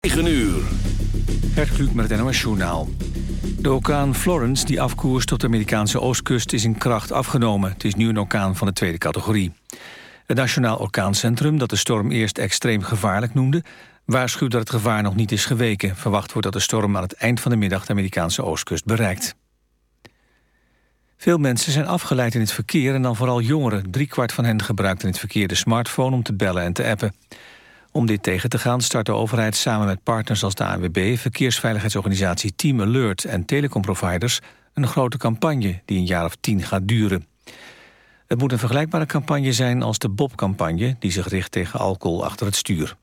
9 uur. Gert met het NOS Journaal. De orkaan Florence, die afkoerst op de Amerikaanse oostkust... is in kracht afgenomen. Het is nu een orkaan van de tweede categorie. Het Nationaal Orkaancentrum, dat de storm eerst extreem gevaarlijk noemde... waarschuwt dat het gevaar nog niet is geweken. Verwacht wordt dat de storm aan het eind van de middag... de Amerikaanse oostkust bereikt. Veel mensen zijn afgeleid in het verkeer en dan vooral jongeren. Driekwart van hen gebruikt in het verkeer de smartphone om te bellen en te appen. Om dit tegen te gaan start de overheid samen met partners als de ANWB... verkeersveiligheidsorganisatie Team Alert en telecomproviders... een grote campagne die een jaar of tien gaat duren. Het moet een vergelijkbare campagne zijn als de Bob-campagne... die zich richt tegen alcohol achter het stuur.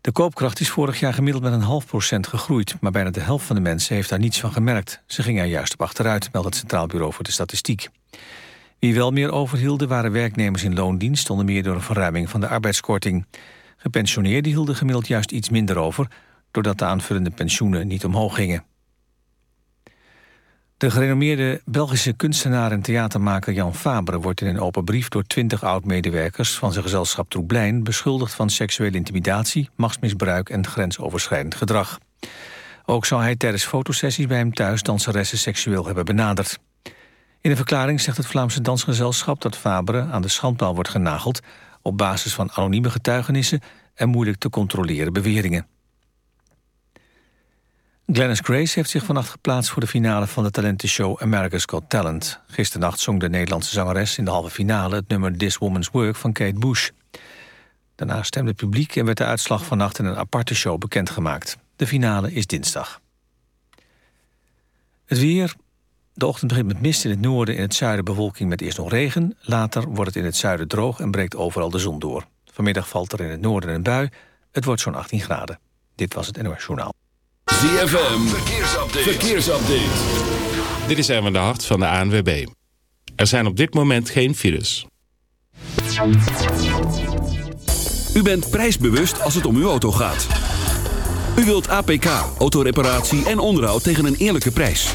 De koopkracht is vorig jaar gemiddeld met een half procent gegroeid... maar bijna de helft van de mensen heeft daar niets van gemerkt. Ze gingen er juist op achteruit, meldt het Centraal Bureau voor de Statistiek. Wie wel meer overhielden waren werknemers in loondienst... onder meer door een verruiming van de arbeidskorting. Gepensioneerden hielden gemiddeld juist iets minder over... doordat de aanvullende pensioenen niet omhoog gingen. De gerenommeerde Belgische kunstenaar en theatermaker Jan Fabre... wordt in een open brief door twintig oud-medewerkers... van zijn gezelschap Troeplein beschuldigd van seksuele intimidatie... machtsmisbruik en grensoverschrijdend gedrag. Ook zou hij tijdens fotosessies bij hem thuis danseressen seksueel hebben benaderd. In een verklaring zegt het Vlaamse dansgezelschap dat Fabre aan de schandpaal wordt genageld op basis van anonieme getuigenissen en moeilijk te controleren beweringen. Glennis Grace heeft zich vannacht geplaatst voor de finale van de talentenshow America's Got Talent. Gisternacht zong de Nederlandse zangeres in de halve finale het nummer This Woman's Work van Kate Bush. Daarna stemde het publiek en werd de uitslag vannacht in een aparte show bekendgemaakt. De finale is dinsdag. Het weer, de ochtend begint met mist in het noorden, in het zuiden bewolking met eerst nog regen. Later wordt het in het zuiden droog en breekt overal de zon door. Vanmiddag valt er in het noorden een bui. Het wordt zo'n 18 graden. Dit was het NOS Journaal. ZFM, verkeersupdate. verkeersupdate. Dit is Erwin de Hart van de ANWB. Er zijn op dit moment geen files. U bent prijsbewust als het om uw auto gaat. U wilt APK, autoreparatie en onderhoud tegen een eerlijke prijs.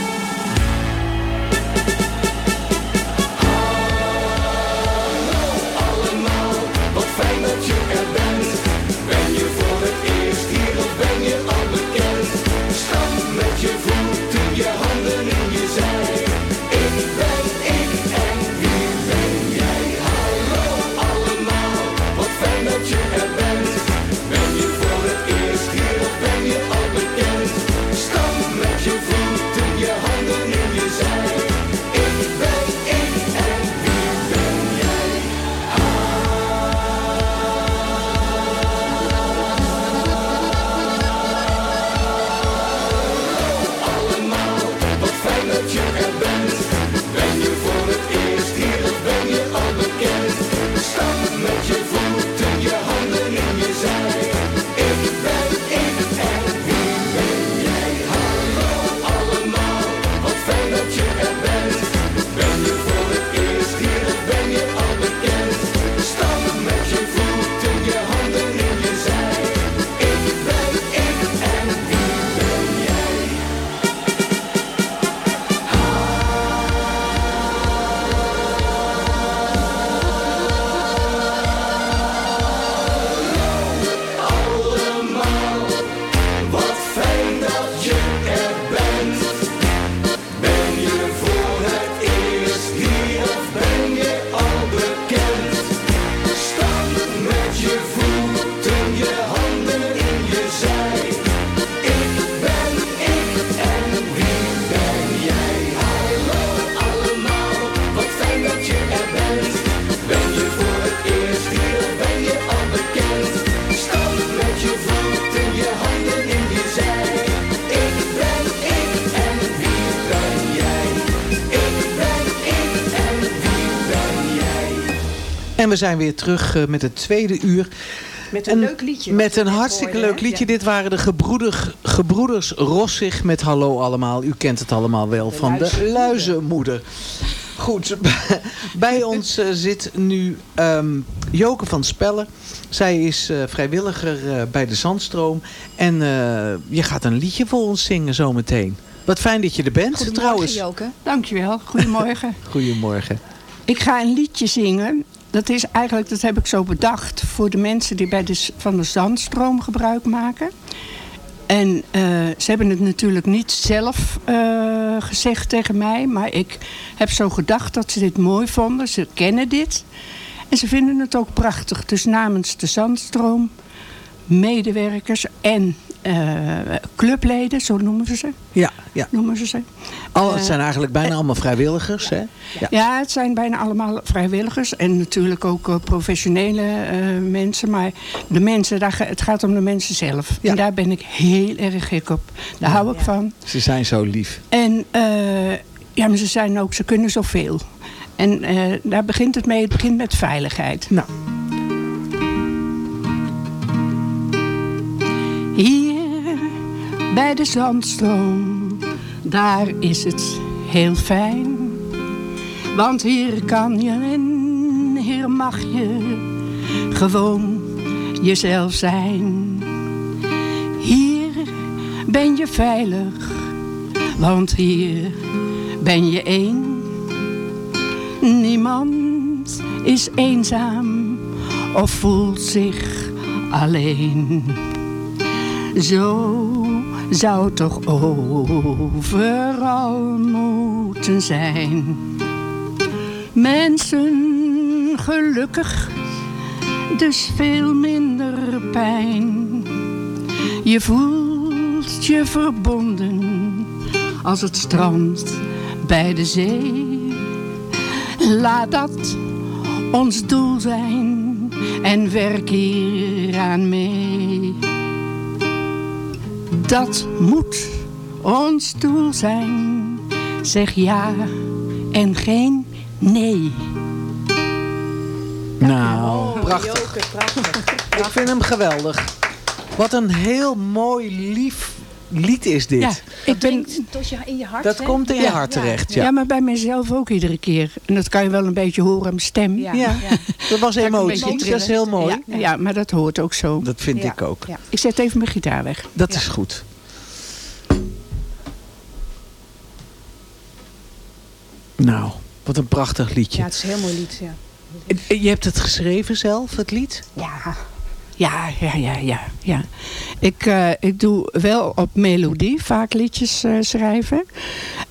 We zijn weer terug eh, met het tweede uur. Met een En leuk liedje. Met een hartstikke leuk hè? liedje. Ja. Dit waren de gebroeder, gebroeders Rossig met Hallo allemaal. U kent het allemaal wel van de luizenmoeder. Goed, bij ons eh, zit nu ehm, Joke van Spellen. Zij is eh, vrijwilliger eh, bij de Zandstroom. En eh, je gaat een liedje voor ons zingen zometeen. Wat fijn dat je er bent Goedemorgen, trouwens. Joke. Dankjewel, goedemorgen. Goedemorgen. ik ga een liedje zingen. Dat is eigenlijk, dat heb ik zo bedacht voor de mensen die bij de, van de zandstroom gebruik maken. En eh, ze hebben het natuurlijk niet zelf eh, gezegd tegen mij, maar ik heb zo gedacht dat ze dit mooi vonden. Ze kennen dit en ze vinden het ook prachtig. Dus namens de zandstroom, medewerkers en eh, clubleden, zo noemen ze ze. Ja, ja. Noemen ze ze. Al, het Eh, zijn eigenlijk bijna allemaal vrijwilligers. Hè? Ja. Ja, het zijn bijna allemaal vrijwilligers. En natuurlijk ook eh, professionele eh, mensen. Maar de mensen, daar, het gaat om de mensen zelf. Ja. En daar ben ik heel erg gek op. Daar hou ik van. Ze zijn zo lief. En eh, ja, maar ze zijn ook, ze kunnen zoveel. En eh, daar begint het mee. Het begint met veiligheid. Nou. Hier bij de zandstroom, daar is het heel fijn. Want hier kan je en hier mag je gewoon jezelf zijn. Hier ben je veilig, want hier ben je één. Niemand is eenzaam of voelt zich alleen. Zo zou toch overal moeten zijn. Mensen gelukkig, dus veel minder pijn. Je voelt je verbonden als het strand bij de zee. Laat dat ons doel zijn en werk hier aan mee. Dat moet ons doel zijn. Zeg ja en geen nee. Nou, prachtig. Joke, prachtig. Ik vind hem geweldig. Wat een heel mooi, lief lied is dit. Ja, ik ben, tot je, in je hart. dat hè? komt in je hart ja, terecht. ja. Ja. maar bij mezelf ook iedere keer. En dat kan je wel een beetje horen aan mijn stem. Ja. Ja. dat was emotie. Dat is heel mooi. Ja, ja, maar dat hoort ook zo. Dat vind Ja. ik ook. Ja. Ik zet even mijn gitaar weg. Dat Ja. is goed. Nou, wat een prachtig liedje. Ja, het is een heel mooi lied. Ja. Je hebt het geschreven zelf, het lied? Ja, ja, ja, ja, ja. ja. Ik, eh, ik doe wel op melodie vaak liedjes eh, schrijven.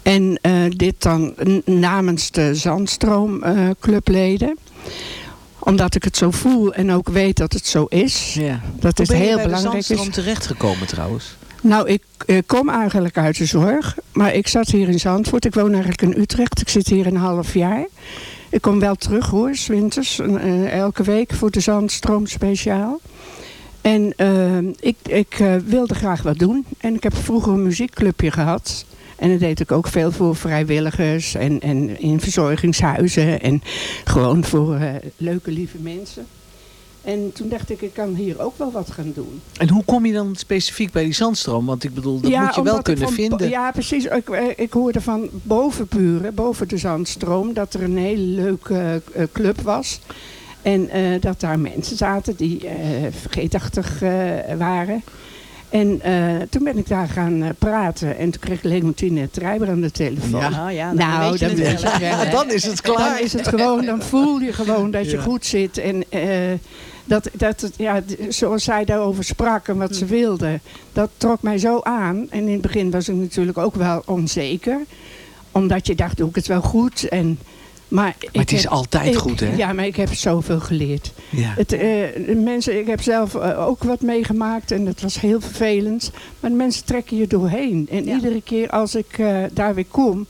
En eh, dit dan namens de Zandstroom clubleden. Omdat ik het zo voel en ook weet dat het zo is. Ja. Dat Hoe het ben je heel bij de belangrijk Zandstroom is. terechtgekomen trouwens? Nou, ik kom eigenlijk uit de zorg. Maar ik zat hier in Zandvoort. Ik woon eigenlijk in Utrecht. Ik zit hier een half jaar. Ik kom wel terug hoor, 's winters. elke week voor de Zandstroom speciaal. En eh, ik, ik eh, wilde graag wat doen. En ik heb vroeger een muziekclubje gehad. En dat deed ik ook veel voor vrijwilligers en, en in verzorgingshuizen. En gewoon voor eh, leuke, lieve mensen. En toen dacht ik, ik kan hier ook wel wat gaan doen. En hoe kom je dan specifiek bij die zandstroom? Want ik bedoel, dat moet je wel kunnen van- vinden. Ja, precies. Ik, ik hoorde van bovenburen, boven de Zandstroom, dat er een hele leuke club was. En eh, dat daar mensen zaten die eh, vergeetachtig eh, waren. En toen ben ik daar gaan praten. En toen kreeg Leontine Treiber aan de telefoon. Ja. Oh, ja, Nou, dan wel, Dan is het klaar. Dan is het gewoon, dan voel je gewoon dat je Ja. goed zit. En dat, dat, het- ja, zoals zij daarover sprak en wat ze Hm. wilde, dat trok mij zo aan. En in het begin was ik natuurlijk ook wel onzeker. Omdat je dacht, doe ik het wel goed? En, maar het is heb- altijd ik- goed, hè? Ja, maar ik heb zoveel geleerd. Ja. Het, eh, mensen, ik heb zelf eh, ook wat meegemaakt en dat was heel vervelend. Maar de mensen trekken je doorheen. En Ja. iedere keer als ik eh, daar weer kom...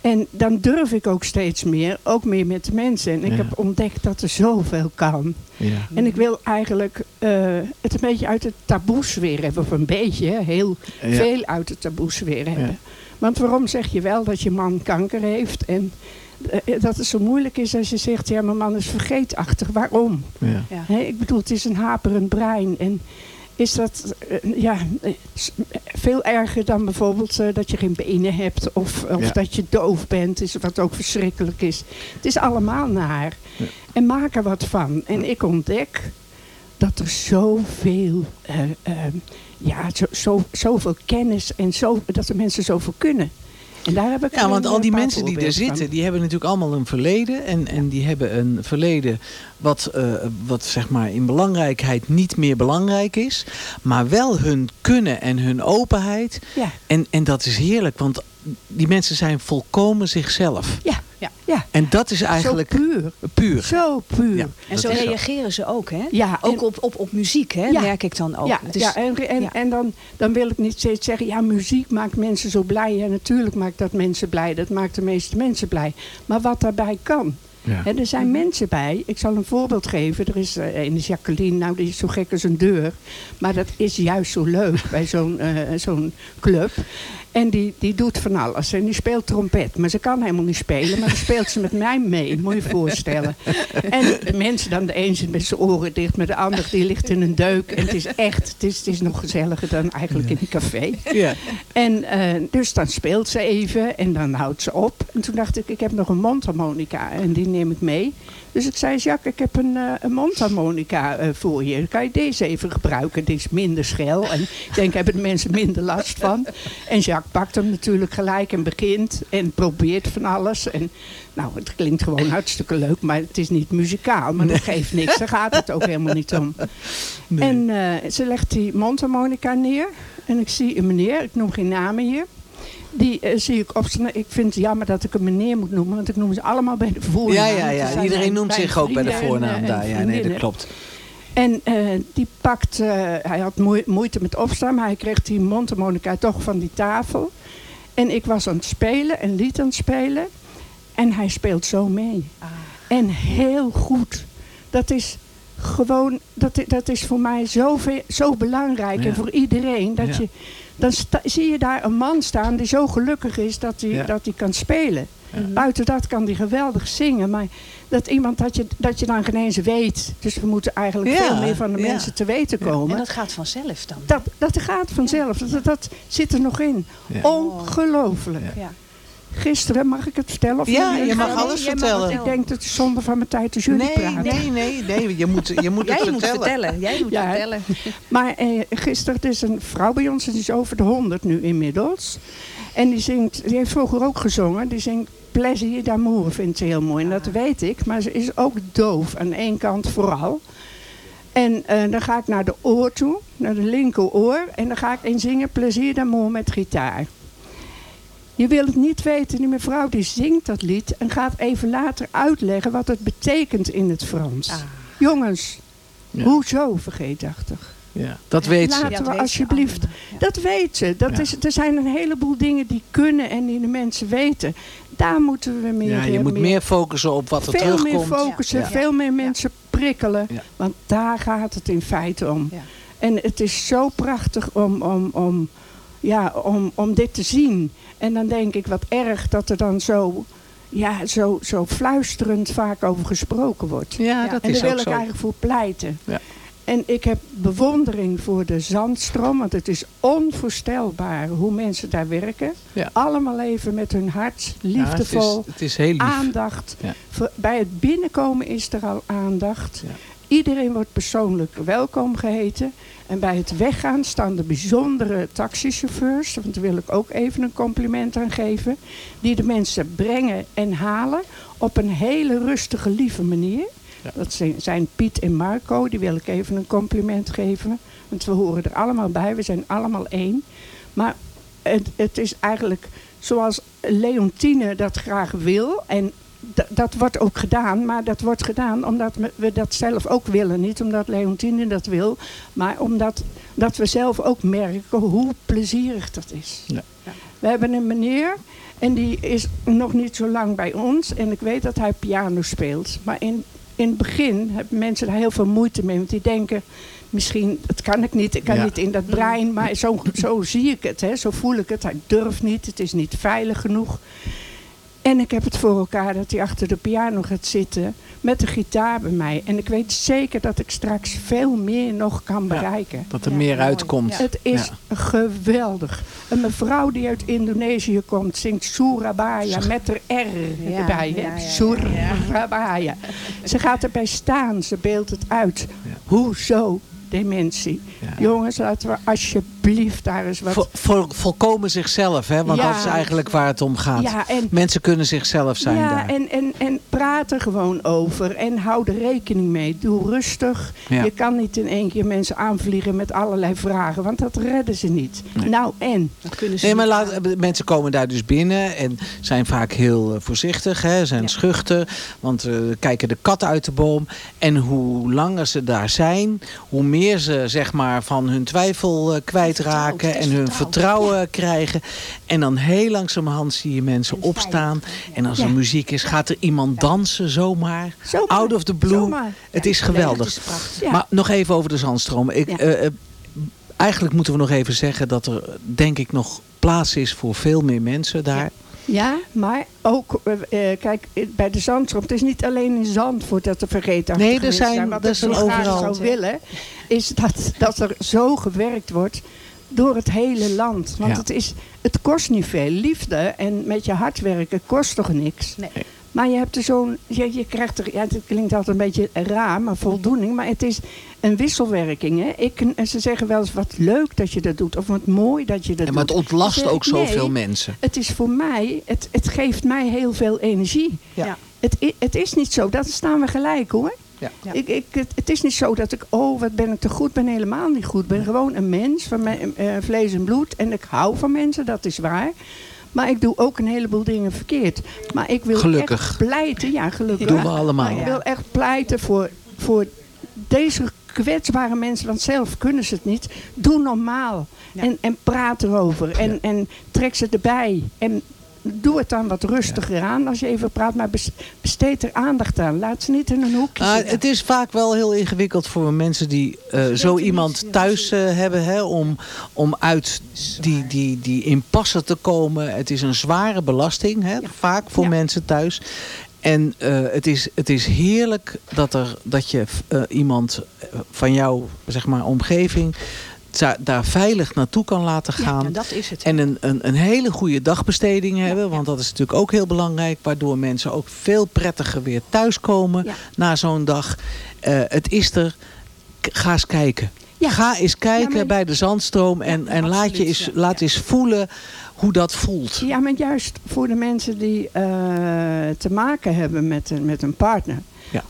En dan durf ik ook steeds meer, ook meer met de mensen. En ik Ja. heb ontdekt dat er zoveel kan. Ja. En ik wil eigenlijk het een beetje uit het taboes weer hebben. Of een beetje, heel Ja. veel uit het taboes weer hebben. Want waarom zeg je wel dat je man kanker heeft? En dat het zo moeilijk is als je zegt, ja, mijn man is vergeetachtig. Waarom? Ja. Ik bedoel, het is een haperend brein. En is dat eh, ja, eh, veel erger dan bijvoorbeeld eh, dat je geen benen hebt of, of Ja. dat je doof bent, is, wat ook verschrikkelijk is. Het is allemaal naar. En maak er wat van. En ik ontdek dat er zoveel, eh, eh, ja, zo, zo, zoveel kennis en zo, dat de mensen zoveel kunnen. En daar heb ik Ja, want al die mensen die er van. zitten, die hebben natuurlijk allemaal een verleden. En, en die hebben een verleden wat, eh, wat zeg maar in belangrijkheid niet meer belangrijk is. Maar wel hun kunnen en hun openheid. Ja, En, en dat is heerlijk, want die mensen zijn volkomen zichzelf. ja, Ja. ja. En dat is eigenlijk Zo puur. puur. Zo puur. Ja. En zo reageren ze ook, hè? Ja, ook en- op, op, op muziek, hè? Ja. merk ik dan ook. Ja, is- ja, en, en, ja. en dan, dan wil ik niet steeds zeggen, ja, muziek maakt mensen zo blij. Ja, natuurlijk maakt dat mensen blij. Dat maakt de meeste mensen blij. Maar wat daarbij kan. Er zijn mensen bij, ik zal een voorbeeld geven. Er is eh, een Jacqueline, nou die is zo gek als een deur. Maar dat is juist zo leuk bij zo'n eh, zo'n club. En die, die doet van alles. En die speelt trompet. Maar ze kan helemaal niet spelen. Maar dan speelt ze met mij mee. Moet je je voorstellen. En de mensen dan, de een zit met zijn oren dicht. Maar de ander die ligt in een deuk. En het is echt, het is, het is nog gezelliger dan eigenlijk in een café. Ja. En eh, dus dan speelt ze even en dan houdt ze op. En toen dacht ik, ik heb nog een mondharmonica en die neem ik mee. Dus ik zei, Jacques, ik heb een, eh, een mondharmonica eh, voor je. Kan je deze even gebruiken? Die is minder schel. En ik denk, hebben de mensen minder last van. En Jacques pakt hem natuurlijk gelijk en begint. En probeert van alles. En nou, het klinkt gewoon hartstikke leuk. Maar het is niet muzikaal. Maar dat geeft niks. Daar gaat het ook helemaal niet om. En eh, ze legt die mondharmonica neer. En ik zie een meneer, ik noem geen namen hier. Die eh, zie ik opstaan. Ik vind het jammer dat ik een meneer moet noemen. Want ik noem ze allemaal bij de voornaam. Ja, ja, ja. Iedereen noemt zich ook bij de en, voornaam eh, daar. en Ja, nee, dat klopt. En eh, die pakt, hij had moe- moeite met opstaan, maar hij kreeg die mondharmonica toch van die tafel. En ik was aan het spelen, een lied aan het spelen. En hij speelt zo mee. Ah. En heel goed. Dat is gewoon, dat, dat is voor mij zo, zo belangrijk. Ja. En voor iedereen. Dat Ja. je, dan zie je daar een man staan die zo gelukkig is dat hij, Ja. dat hij kan spelen. Mhm. Buiten dat kan hij geweldig zingen. Maar dat iemand dat je, dat je dan geen eens weet. Dus we moeten eigenlijk Ja, veel meer van de ja. mensen te weten komen. En dat gaat vanzelf dan. Dat, dat gaat vanzelf. Dat, dat zit er nog in. Ja. Ongelooflijk. Ja. Gisteren, mag ik het vertellen? Of Ja, je mag alles vertellen. het- Ik denk dat het zonde van mijn tijd jullie Nee, praten. nee, nee, nee. Je moet, je moet Jij het moet vertellen. vertellen. Jij moet Ja. vertellen. Maar eh, gisteren, het is een vrouw bij ons, die is over de honderd nu inmiddels. En die zingt, die heeft vroeger ook gezongen, die zingt Plezier d'amour, vindt ze heel mooi. En dat weet ik, maar ze is ook doof, aan één kant vooral. En eh, dan ga ik naar de oor toe, naar de linkeroor. En dan ga ik in zingen Plezier d'amour met gitaar. Je wil het niet weten, die mevrouw die zingt dat lied en gaat even later uitleggen wat het betekent in het Frans. Ah. Jongens, Ja. hoezo vergeetachtig? Ja, dat weet ze. Laten Ja, we alsjeblieft. ja. Dat weet ze. Dat Ja. is, er zijn een heleboel dingen die kunnen en die de mensen weten. Daar moeten we meer... Ja, je eh, moet meer focussen op wat er veel meer terugkomt. focussen, Ja. veel meer mensen prikkelen. Ja. Want daar gaat het in feite om. Ja. En het is zo prachtig om, om, om, ja, om, om dit te zien. En dan denk ik, wat erg dat er dan zo, ja, zo, zo fluisterend vaak over gesproken wordt. Ja, dat en is daar wil ik zo. eigenlijk voor pleiten. Ja. En ik heb bewondering voor de zandstroom, want het is onvoorstelbaar hoe mensen daar werken. Ja. Allemaal even met hun hart, Ja, liefdevol, het, is, het is heel lief. aandacht. Ja. Voor- Bij het binnenkomen is er al aandacht. Ja. Iedereen wordt persoonlijk welkom geheten. En bij het weggaan staan de bijzondere taxichauffeurs, want daar wil ik ook even een compliment aan geven, die de mensen brengen en halen op een hele rustige, lieve manier. Ja. Dat zijn, Piet en Marco, die wil ik even een compliment geven. Want we horen er allemaal bij, we zijn allemaal één. Maar het, het is eigenlijk zoals Leontine dat graag wil. En dat wordt ook gedaan, maar dat wordt gedaan omdat we- dat zelf ook willen. Niet omdat Leontine dat wil, maar omdat dat we zelf ook merken hoe plezierig dat is. Ja. We hebben een meneer en die is nog niet zo lang bij ons. En ik weet dat hij piano speelt. Maar in, in het begin hebben mensen daar heel veel moeite mee. Want die denken, misschien, dat kan ik niet. Ik kan Ja. niet in dat brein. Maar zo, zo zie ik het, hè, zo voel ik het. Hij durft niet, het is niet veilig genoeg. En ik heb het voor elkaar dat hij achter de piano gaat zitten met de gitaar bij mij. En ik weet zeker dat ik straks veel meer nog kan bereiken. Dat er Ja, meer mooi. uitkomt. Ja. Het is geweldig. Een mevrouw die uit Indonesië komt, zingt Surabaya met haar R erbij. hè? ja, ja, ja. Surabaya. Ze gaat erbij staan, ze beeldt het uit. Hoezo dementie? Ja. Jongens, laten we alsjeblieft daar eens wat... Vol, vol- volkomen zichzelf, hè? Want Ja. dat is eigenlijk waar het om gaat. ja, en Mensen kunnen zichzelf zijn ja, daar. en, en, en praat er gewoon over. En hou er rekening mee. Doe rustig. Ja. Je kan niet in één keer mensen aanvliegen met allerlei vragen. Want dat redden ze niet. Nou, en? Dat kunnen ze Nee, maar laat, mensen komen daar dus binnen en zijn vaak heel eh, voorzichtig, hè, zijn Ja. schuchter, want eh kijken de kat uit de boom. En hoe langer ze daar zijn, hoe meer ze zeg maar van hun twijfel eh, kwijtraken en hun vertrouwen. krijgen. En dan heel langzamerhand zie je mensen opstaan. En als er muziek is, gaat er iemand dansen zomaar. Zomaar. Out of the blue. Zomaar. Het is geweldig. Maar nog even over de zandstroom. Ik, eh, eh, eigenlijk moeten we nog even zeggen dat er denk ik nog plaats is voor veel meer mensen daar. Ja, maar ook, eh, kijk, bij de zandstroom. Het is niet alleen in Zandvoort dat er vergeten Nee, er zijn- Wat er zijn overal. zou willen, is dat, dat er zo gewerkt wordt door het hele land. Want Ja. het, is, het kost niet veel. Liefde en met je hard werken kost toch niks? Nee. Maar je hebt er zo'n, je, je krijgt er, ja, het klinkt altijd een beetje raar, maar voldoening. Maar het is een wisselwerking. Hè? Ik, en ze zeggen wel eens wat leuk dat je dat doet. Of wat mooi dat je dat En maar het doet. ontlast ook ik, nee, zoveel mensen. Het is voor mij, het, het geeft mij heel veel energie. Ja. Ja. Het, het is niet zo, dat staan we gelijk hoor. Ja. Ja. Ik, ik, het, het is niet zo dat ik, oh wat ben ik te goed, ben helemaal niet goed. Ik ben gewoon een mens van mijn, eh, vlees en bloed. En ik hou van mensen, dat is waar. Maar ik doe ook een heleboel dingen verkeerd. Maar ik wil Gelukkig. echt pleiten, ja gelukkig. Doen we allemaal. Maar ik wil echt pleiten voor, voor deze kwetsbare mensen. Want zelf kunnen ze het niet. Doe normaal. Ja. En, en praat erover. En, en trek ze erbij. En doe het dan wat rustiger aan als je even praat. Maar bes- besteed er aandacht aan. Laat ze niet in een hoekje Ah, zitten. het is vaak wel heel ingewikkeld voor mensen die eh, zo iemand thuis eh, hebben. Hè, om, om uit die, die, die impasse te komen. Het is een zware belasting. Hè, Vaak voor Ja. mensen thuis. En eh, het, is, het is heerlijk dat, er, dat je eh, iemand van jouw zeg maar, omgeving daar veilig naartoe kan laten gaan. Ja, dat is het. En een, een, een hele goede dagbesteding hebben. Want dat is natuurlijk ook heel belangrijk. Waardoor mensen ook veel prettiger weer thuiskomen Ja. na zo'n dag. Eh, het is er. Ga eens kijken. Ja. Ga eens kijken Ja, bij de zandstroom. En, en laat, je eens, laat eens voelen hoe dat voelt. Ja, maar juist voor de mensen die eh, te maken hebben met een, met een partner.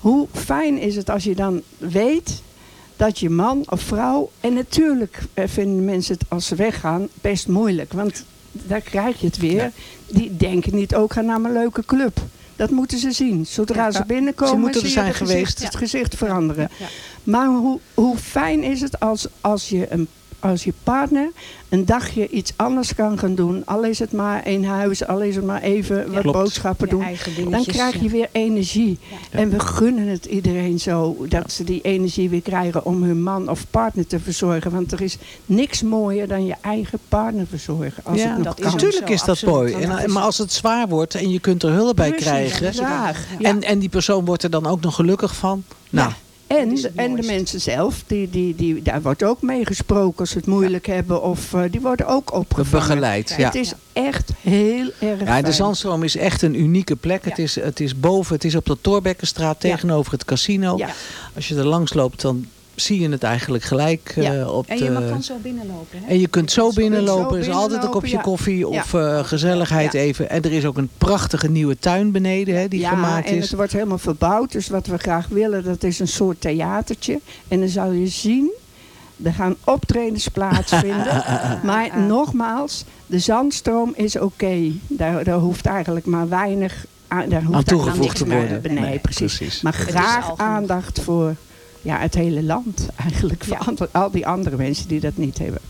Hoe fijn is het als je dan weet dat je man of vrouw... En natuurlijk eh, vinden mensen het als ze weggaan best moeilijk. Want daar krijg je het weer. Die denken niet ook ga naar mijn leuke club. Dat moeten ze zien. Zodra ze binnenkomen Ze moeten er zijn het gezicht, geweest. het gezicht veranderen. Maar hoe, hoe fijn is het als, als, je een, als je partner een dagje iets anders kan gaan doen. Al is het maar in huis, al is het maar even wat Klopt. boodschappen Je doen. Dan krijg je ja. weer energie. Ja. En we gunnen het iedereen zo. Dat ze die energie weer krijgen om hun man of partner te verzorgen. Want er is niks mooier dan je eigen partner verzorgen. Als ja, het nog dat is kan. natuurlijk zo, is dat mooi. En, is- maar als het zwaar wordt en je kunt er hulp bij krijgen. En, en die persoon wordt er dan ook nog gelukkig van. Nou, En, en de mensen zelf, die, die, die, daar wordt ook mee gesproken als ze het moeilijk hebben. Of eh, die worden ook opgevangen. begeleid. Ja. Het is echt heel erg Ja, de Zandstroom is echt een unieke plek. Het, is, het is boven, het is op de Torbekkenstraat Ja. tegenover het casino. Ja. Als je er langs loopt, dan zie je het eigenlijk gelijk eh, Ja. op En je mag kan zo binnenlopen. Hè? en je kunt zo binnenlopen. Er is binnenlopen, altijd een kopje ja. koffie of eh, gezelligheid Ja. even. En er is ook een prachtige nieuwe tuin beneden hè, die ja, gemaakt en is. het wordt helemaal verbouwd. Dus wat we graag willen, dat is een soort theatertje. En dan zal je zien, er gaan optredens plaatsvinden. maar nogmaals, de zandstroom is oké. Daar, daar hoeft eigenlijk maar weinig aan, daar hoeft Aan toegevoegd te worden. Nee, Nee, precies. precies. Maar graag aandacht voor ja, het hele land eigenlijk. Ja. al die andere mensen die dat niet hebben.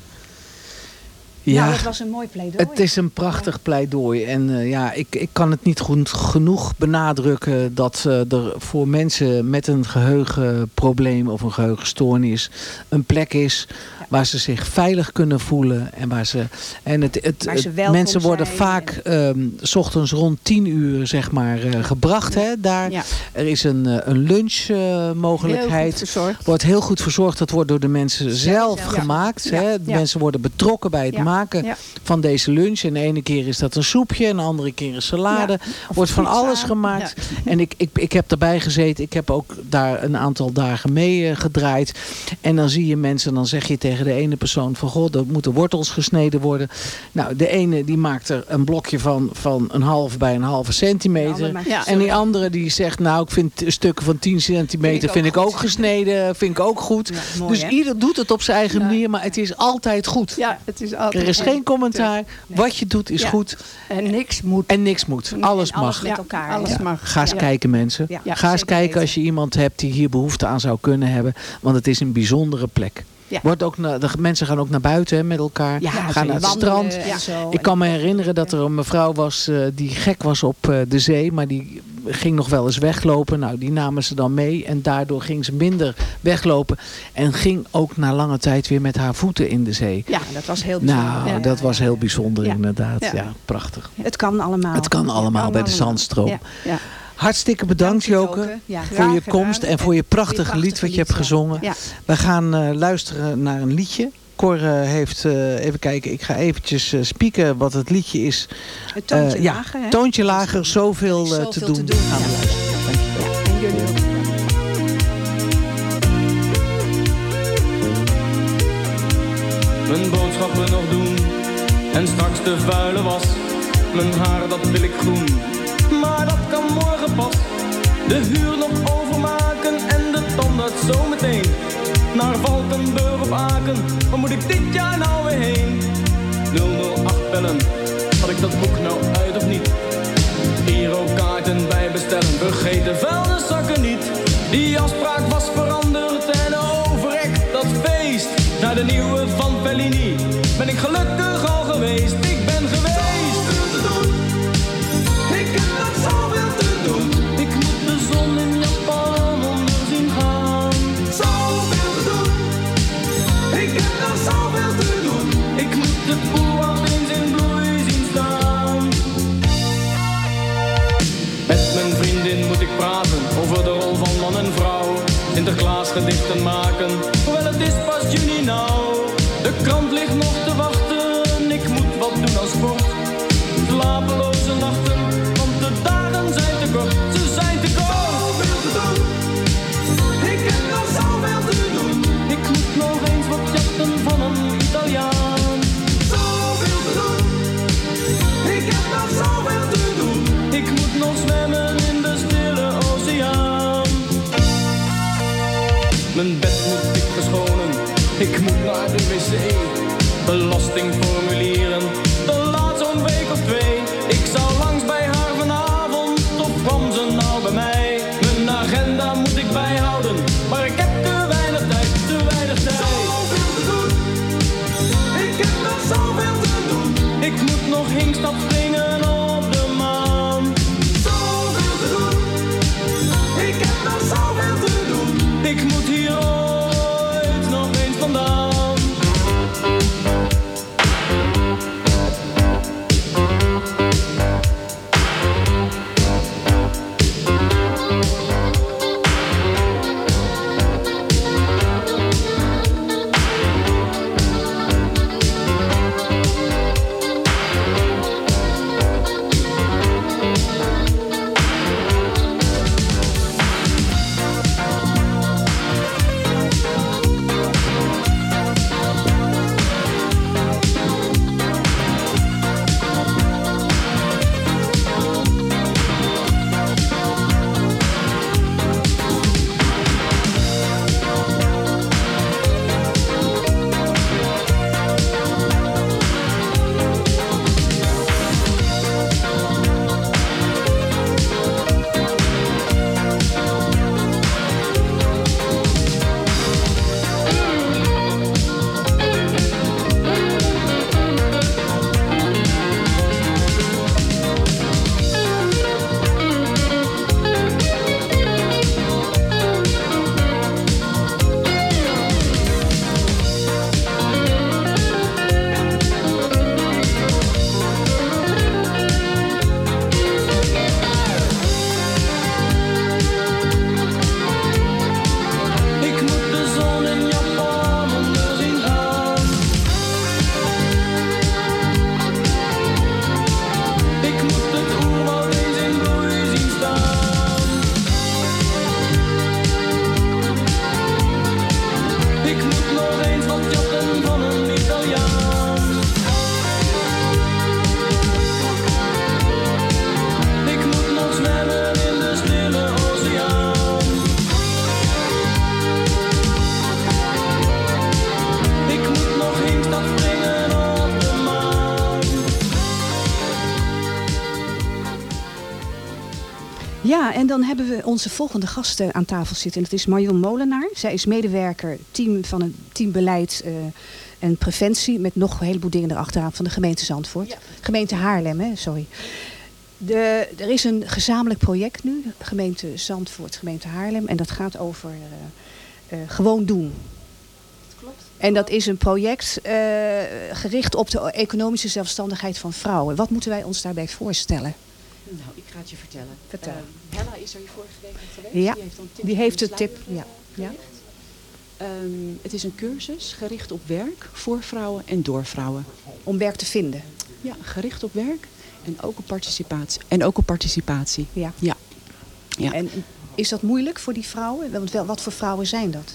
Ja. Nou, dat was een mooi pleidooi. Het is een prachtig pleidooi. En eh, ja, ik, ik kan het niet goed genoeg benadrukken dat eh, er voor mensen met een geheugenprobleem of een geheugenstoornis een plek is waar ze zich veilig kunnen voelen. En waar ze, en het, het, Waar ze mensen worden zijn vaak ehm, s ochtends rond tien uur zeg maar, eh, gebracht hè, daar. Ja. Er is een, eh, een lunchmogelijkheid. Goed verzorgd. Wordt heel goed verzorgd. Dat wordt door de mensen zelf gemaakt. Hè. De mensen worden betrokken bij het maken van deze lunch. En de ene keer is dat een soepje. En de andere keer een salade. Wordt van alles gemaakt. En ik, ik, ik heb erbij gezeten. Ik heb ook daar een aantal dagen mee eh, gedraaid. En dan zie je mensen. Dan zeg je tegen de ene persoon van... Goh, er moeten wortels gesneden worden. Nou, de ene die maakt er een blokje van, van een half bij een halve centimeter. Ja. En die andere die zegt, nou ik vind stukken van 10 centimeter vind ik ook, gesneden, vind ik ook goed. Ja, mooi, dus hè? ieder doet het op zijn eigen Ja. manier, maar het is altijd goed. Ja, het is altijd... Er is geen commentaar. Wat je doet is Ja. goed. En niks moet. En niks moet. Alles En alles mag. met Ja, elkaar. alles mag. Ga eens Ja. kijken mensen. Ja, Ga eens kijken weten. als je iemand hebt die hier behoefte aan zou kunnen hebben. Want het is een bijzondere plek. Ja. Wordt ook naar, de mensen gaan ook naar buiten hè, met elkaar. Ja, gaan naar het strand. zo. Ik kan me herinneren dat er een mevrouw was eh, die gek was op eh, de zee. Maar die ging nog wel eens weglopen. Nou, die namen ze dan mee. En daardoor ging ze minder weglopen. En ging ook na lange tijd weer met haar voeten in de zee. Ja, dat was heel bijzonder. Nou, Ja, dat ja, was ja. heel bijzonder Ja. inderdaad. Ja, Ja. prachtig. Het kan allemaal. Het kan allemaal kan bij de. Zandstroom. Ja. Hartstikke bedankt Joke. Ja, voor je gedaan. komst en voor je prachtige lied wat je hebt gezongen. Ja. We gaan eh, luisteren naar een liedje. Cor eh, heeft, eh, even kijken, ik ga eventjes spieken wat het liedje is. Het toontje ja, lager, hè? Toontje lager, zoveel, Zoveel te te doen. doen, Gaan we ja. luisteren. Dankjewel. Ja, en jullie ook. Mijn boodschappen nog doen en straks de vuile was. Mijn haar dat wil ik groen, maar dat kan morgen pas. De huur nog overmaken en de tandarts zometeen. Naar Valkenburg of Aken, waar moet ik dit jaar nou weer heen? 008 bellen, had ik dat boek nou uit of niet? Girokaarten bij bestellen, vergeet de vuilniszakken niet. Die afspraak was veranderd en overrek dat feest. Naar de nieuwe gedichten maken, hoewel het is pas juni nou. Naar de wc. Belastingformulieren. Dan hebben we onze volgende gasten aan tafel zitten. En dat is Marion Molenaar. Zij is medewerker team van een team beleid eh, en preventie... met nog een heleboel dingen erachteraan van de gemeente Zandvoort. Gemeente Haarlem, hè, sorry. De, er is een gezamenlijk project nu, gemeente Zandvoort, gemeente Haarlem. En dat gaat over eh, eh, gewoon doen. En dat is een project gericht op de economische zelfstandigheid van vrouwen. Wat moeten wij ons daarbij voorstellen? Nou, ik ga het je vertellen. Vertel. Eh, Hella is er hier vorige week geweest. Ja, Die heeft, dan tips die heeft de tip. Ja. Ja. Ehm, het is een cursus gericht op werk voor vrouwen en door vrouwen. Om werk te vinden. Ja, gericht op werk en ook op participatie. En ook op participatie. Ja. Ja. ja. En is dat moeilijk voor die vrouwen? Want wel, wat voor vrouwen zijn dat?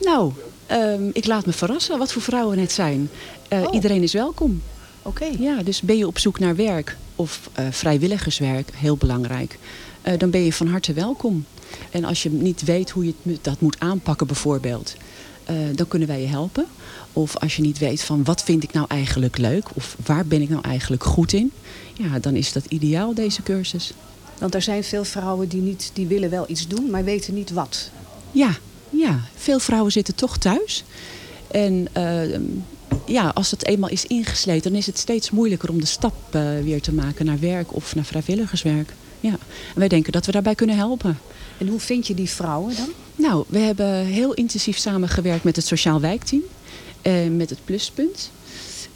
Nou, ehm, ik laat me verrassen wat voor vrouwen het zijn. Eh, Oh. Iedereen is welkom. Oké. Ja, dus ben je op zoek naar werk of eh, vrijwilligerswerk, heel belangrijk. eh, dan ben je van harte welkom. En als je niet weet hoe je dat moet aanpakken bijvoorbeeld, eh, dan kunnen wij je helpen. Of als je niet weet van wat vind ik nou eigenlijk leuk of waar ben ik nou eigenlijk goed in. Ja, dan is dat ideaal deze cursus. Want er zijn veel vrouwen die, niet, die willen wel iets doen, maar weten niet wat. Ja, ja, veel vrouwen zitten toch thuis. En eh, ja, als het eenmaal is ingesleten, dan is het steeds moeilijker om de stap eh, weer te maken naar werk of naar vrijwilligerswerk. Ja. En wij denken dat we daarbij kunnen helpen. En hoe vind je die vrouwen dan? Nou, we hebben heel intensief samengewerkt met het Sociaal Wijkteam. En met het Pluspunt.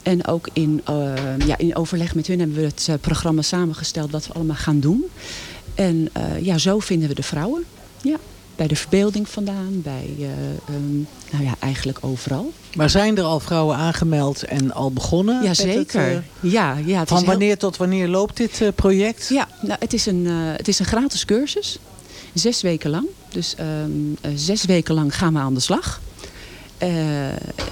En ook in, eh, ja, in overleg met hun hebben we het eh, programma samengesteld wat we allemaal gaan doen. En eh, ja, zo vinden we de vrouwen. Ja, bij de verbeelding vandaan, bij ehm, nou ja, eigenlijk overal. Maar zijn er al vrouwen aangemeld en al begonnen? met het, Jazeker. eh, ja, ja, het van is heel- wanneer tot wanneer loopt dit eh, project? Ja, nou, het, is een, het is een gratis cursus. Zes weken lang. Dus ehm, eh, zes weken lang gaan we aan de slag.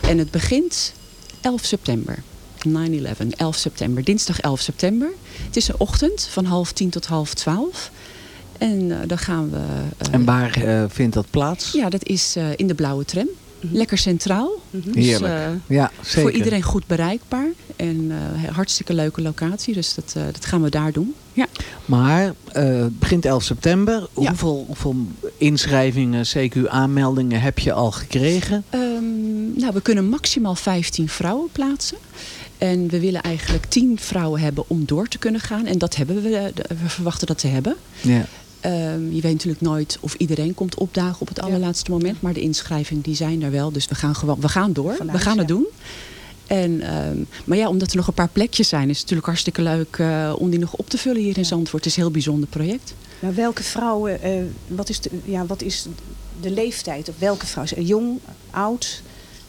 En het begint 11 september. 9-11, 11 september. Dinsdag 11 september. Het is een ochtend van half tien tot half twaalf. En eh, dan gaan we... eh, En waar eh, vindt dat plaats? Ja, dat is eh, in de blauwe tram. Lekker centraal. Dus, Heerlijk. eh, Ja, zeker. Voor iedereen goed bereikbaar. En eh, hartstikke leuke locatie. Dus dat, eh, dat gaan we daar doen. Ja. Maar eh, het begint 11 september. Ja. Hoeveel, hoeveel inschrijvingen, CQ-aanmeldingen heb je al gekregen? Ehm, nou, we kunnen maximaal 15 vrouwen plaatsen. En we willen eigenlijk 10 vrouwen hebben om door te kunnen gaan. En dat hebben we. We verwachten dat te hebben. Ja. Ehm, je weet natuurlijk nooit of iedereen komt opdagen op het allerlaatste moment. Maar de inschrijvingen die zijn er wel. Dus we gaan, gewoon, we gaan door. We gaan het ja. doen. En, ehm, maar ja, omdat er nog een paar plekjes zijn... is het natuurlijk hartstikke leuk eh, om die nog op te vullen hier in Zandvoort. Het is een heel bijzonder project. Maar welke vrouwen, eh, wat, is de, ja, wat is de leeftijd? Of welke vrouw? Het Jong, oud?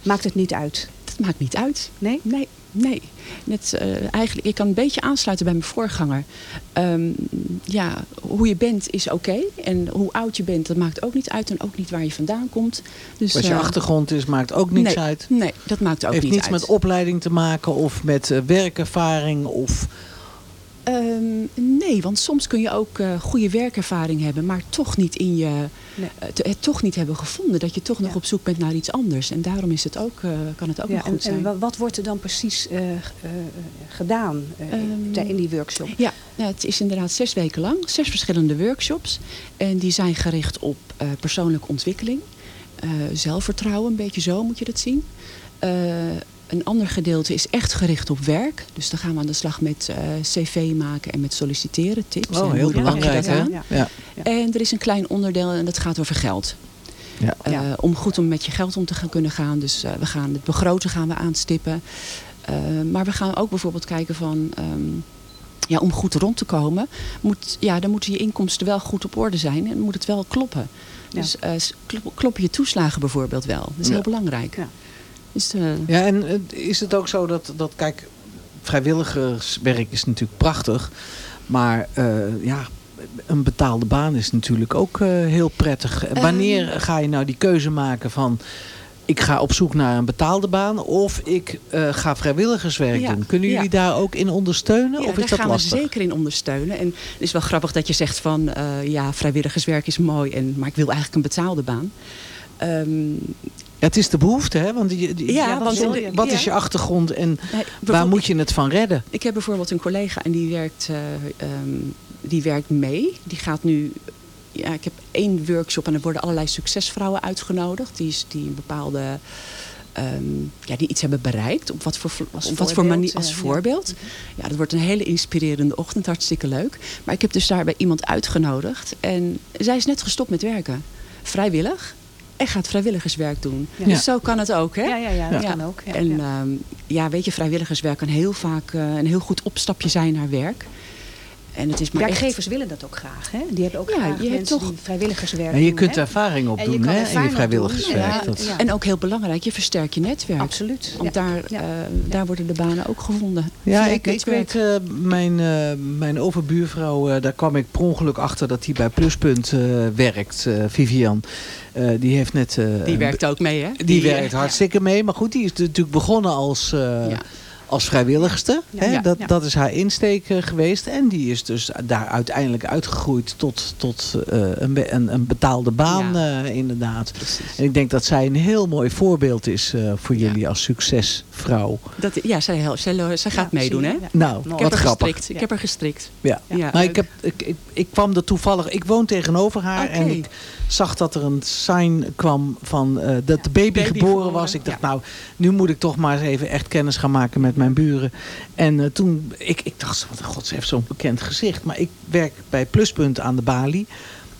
Maakt het niet uit? Dat maakt niet uit. Nee? Nee, nee. Net, eh, eigenlijk, ik kan een beetje aansluiten bij mijn voorganger. Ehm, ja, hoe je bent is oké. En hoe oud je bent, dat maakt ook niet uit. En ook niet waar je vandaan komt. Dus, Wat je eh, achtergrond is, maakt ook niets nee, uit. Nee, dat maakt ook Heeft niet niets uit. met opleiding te maken of met eh, werkervaring of... Ehm, nee, want soms kun je ook goede werkervaring hebben, maar toch niet in je, Nee. eh, het toch niet hebben gevonden. Dat je toch nog Ja. op zoek bent naar iets anders. En daarom is het ook, eh, kan het ook Ja, nog en, goed zijn. en wa- wat wordt er dan precies eh, eh, gedaan eh, Ehm, in die workshop? Ja, het is inderdaad zes weken lang. Zes verschillende workshops. En die zijn gericht op eh, persoonlijke ontwikkeling. eh, zelfvertrouwen, een beetje zo moet je dat zien. Een ander gedeelte is echt gericht op werk. Dus dan gaan we aan de slag met eh, cv maken en met solliciteren, tips. en Oh, heel belangrijk, hè? Ja. Ja. En er is een klein onderdeel en dat gaat over geld. Ja. Eh. Om goed om met je geld om te gaan kunnen gaan. Dus eh, we gaan het begroten gaan we aanstippen. Maar we gaan ook bijvoorbeeld kijken van... ehm, ja, om goed rond te komen, moet, ja, dan moeten je inkomsten wel goed op orde zijn. En moet het wel kloppen. Ja. Dus klop- kloppen je toeslagen bijvoorbeeld wel. Dat is Ja. heel belangrijk. Ja. Eh, Ja, en eh, is het ook zo dat, dat kijk, vrijwilligerswerk is natuurlijk prachtig. Maar eh, ja, een betaalde baan is natuurlijk ook heel prettig. Ehm. Wanneer ga je nou die keuze maken van... ik ga op zoek naar een betaalde baan of ik ga vrijwilligerswerk Ja, doen. Kunnen ja. jullie daar ook in ondersteunen ja, of daar is dat gaan lastig? we zeker in ondersteunen. En het is wel grappig dat je zegt van... ja, vrijwilligerswerk is mooi, en, maar ik wil eigenlijk een betaalde baan. Ehm, Ja, het is de behoefte, hè? Want, die, die- Ja, wat, want is- in de- wat ja. is je achtergrond en waar moet je het van redden? Ik heb bijvoorbeeld een collega en die werkt, eh, ehm, die werkt mee. Die gaat nu ja, ik heb één workshop en er worden allerlei succesvrouwen uitgenodigd. Die, is- die een bepaalde... ehm, ja, die iets hebben bereikt. Op wat voor, op wat voor manier als eh, ja. voorbeeld. Ja, dat wordt een hele inspirerende ochtend. Hartstikke leuk. Maar ik heb dus daar bij iemand uitgenodigd. En zij is net gestopt met werken. Vrijwillig. En gaat vrijwilligerswerk doen. Ja. Dus zo kan het ook, hè? Ja, ja, ja, dat kan ook. Ja, en ja. ehm, ja, weet je, vrijwilligerswerk kan heel vaak eh, een heel goed opstapje zijn naar werk. En het is maar echt... Willen dat ook graag. Hè? Die hebben ook Ja, graag je hebt mensen toch- die vrijwilligerswerk En je doen, kunt hè? ervaring En je opdoen kan hè, in je vrijwilligerswerk. Ja, Dat- ja. En ook heel belangrijk, je versterkt je netwerk. Absoluut. Want Ja. daar, Ja. eh, daar worden de banen ook gevonden. Ja, ik, ik weet, eh, mijn, eh, mijn overbuurvrouw, eh, daar kwam ik per ongeluk achter dat die bij Pluspunt eh, werkt, eh, Vivian. Eh, die heeft net... eh, Die werkt ook mee, hè? Die, eh, werkt hartstikke mee. Maar goed, die is natuurlijk begonnen als, eh, Ja. Als vrijwilligster. Ja. Hè? Ja. Dat, Ja. dat is haar insteek eh, geweest. En die is dus daar uiteindelijk uitgegroeid tot, tot eh, een, een, een betaalde baan eh, inderdaad. En ik denk dat zij een heel mooi voorbeeld is eh, voor jullie als succesvrouw. Dat, ja, zij, zij, zij gaat meedoen, hè? Nou, ik wat heb haar grappig. gestrikt. Ik heb haar gestrikt. Ja. Ja. maar ik, heb, ik, ik, ik kwam er toevallig... Ik woon tegenover haar en ik zag dat er een sign kwam van eh, dat de baby, Baby geboren was. Ik dacht, nou, nu moet ik toch maar eens even echt kennis gaan maken met mijn buren. En eh, toen, ik, ik dacht, wat god, ze heeft zo'n bekend gezicht. Maar ik werk bij Pluspunt aan de balie.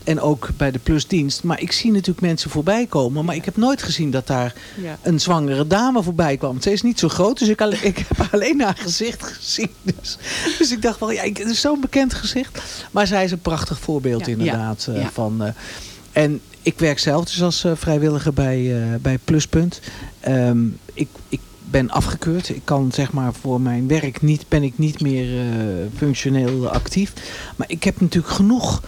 En ook bij de Plusdienst. Maar ik zie natuurlijk mensen voorbij komen. Maar ik heb nooit gezien dat daar Ja. een zwangere dame voorbij kwam. Ze is niet zo groot, dus ik, alleen, ik heb alleen haar gezicht gezien. Dus, dus ik dacht wel, ja, ik, het is zo'n bekend gezicht. Maar zij is een prachtig voorbeeld Ja, inderdaad. ja, eh. Van, en ik werk zelf dus als eh, vrijwilliger bij, eh, bij Pluspunt. Ehm, ik, ik ben afgekeurd. Ik kan zeg maar voor mijn werk niet, ben ik niet meer eh, functioneel actief. Maar ik heb natuurlijk genoeg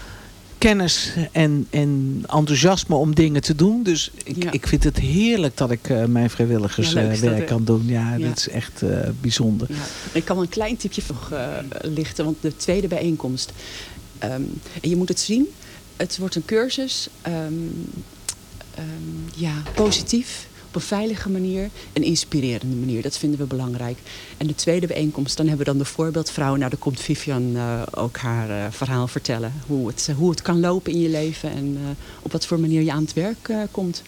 kennis en, en enthousiasme om dingen te doen. Dus ik, Ja. ik vind het heerlijk dat ik mijn vrijwilligerswerk kan doen. Ja, Ja. dat is echt bijzonder. Ja. Ik kan een klein tipje nog lichten, want de tweede bijeenkomst. ehm, en je moet het zien, het wordt een cursus. ehm, ehm, ja, positief, op een veilige manier, een inspirerende manier. Dat vinden we belangrijk. En de tweede bijeenkomst, dan hebben we dan de voorbeeldvrouw. Nou, daar komt Vivian eh, ook haar eh, verhaal vertellen. Hoe het, hoe het kan lopen in je leven en eh, op wat voor manier je aan het werk eh, komt.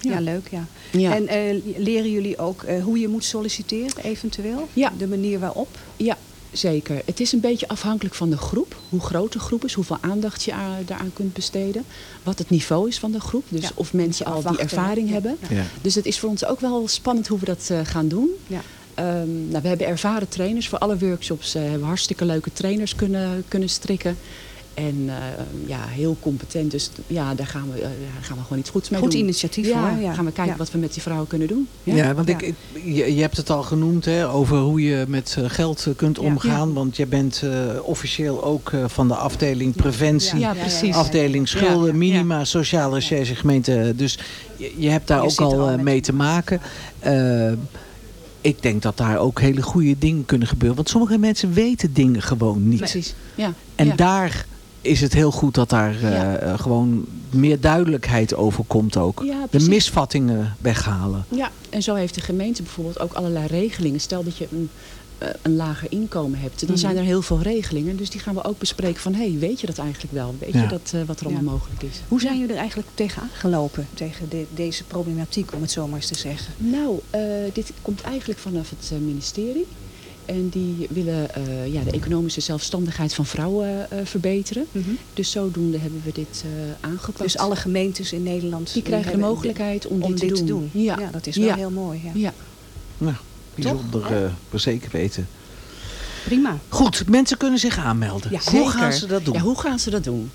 Ja, leuk, ja. Ja. En eh, leren jullie ook eh, hoe je moet solliciteren, eventueel? Ja. De manier waarop? Ja, zeker. Het is een beetje afhankelijk van de groep. Hoe groot de groep is, hoeveel aandacht je aan- daaraan kunt besteden. Wat het niveau is van de groep. Dus Ja, of mensen al die ervaring Ja, hebben. ja. Dus het is voor ons ook wel spannend hoe we dat eh, gaan doen. Ja. Ehm, nou, we hebben ervaren trainers. Voor alle workshops eh, hebben we hartstikke leuke trainers kunnen, kunnen strikken. En eh, ja, heel competent. Dus ja, daar gaan we, eh, daar gaan we gewoon iets goeds mee Goed doen. initiatief, ja, hoor, ja. gaan we kijken Ja. wat we met die vrouwen kunnen doen. Ja, want Ik, ik- je, je hebt het al genoemd hè, over hoe je met eh, geld kunt Ja. omgaan. Ja. Want je bent eh, officieel ook eh, van de afdeling preventie. Ja, precies. Afdeling schulden, Ja, minima, sociale recherche, gemeente. Dus je, je hebt daar Je ook al mee te maken. Eh, ik denk dat daar ook hele goede dingen kunnen gebeuren. Want sommige mensen weten dingen gewoon niet. Precies. Ja. En ja. daar is het heel goed dat daar eh, Ja. eh, gewoon meer duidelijkheid over komt ook. Ja, de misvattingen weghalen. Ja, en zo heeft de gemeente bijvoorbeeld ook allerlei regelingen. Stel dat je een, eh, een lager inkomen hebt, dan Mhm. zijn er heel veel regelingen. Dus die gaan we ook bespreken van, hé, hey, weet je dat eigenlijk wel? Weet Ja. je dat, eh, wat er allemaal Ja. mogelijk is? Hoe zijn jullie er eigenlijk tegenaan gelopen? Tegen de- deze problematiek, om het zo maar eens te zeggen. Nou, eh, dit komt eigenlijk vanaf het ministerie. En die willen eh, ja, de economische zelfstandigheid van vrouwen eh, verbeteren. Dus zodoende hebben we dit eh, aangepakt. Dus alle gemeentes in Nederland die krijgen de mogelijkheid om, om dit, te, doen. Ja. dat is wel Ja. heel mooi. Ja. Ja. Nou, bijzonder eh, zeker weten. Prima. Goed, mensen kunnen zich aanmelden. Ja, Hoe zeker. gaan ze dat doen? Ja, hoe gaan ze dat doen?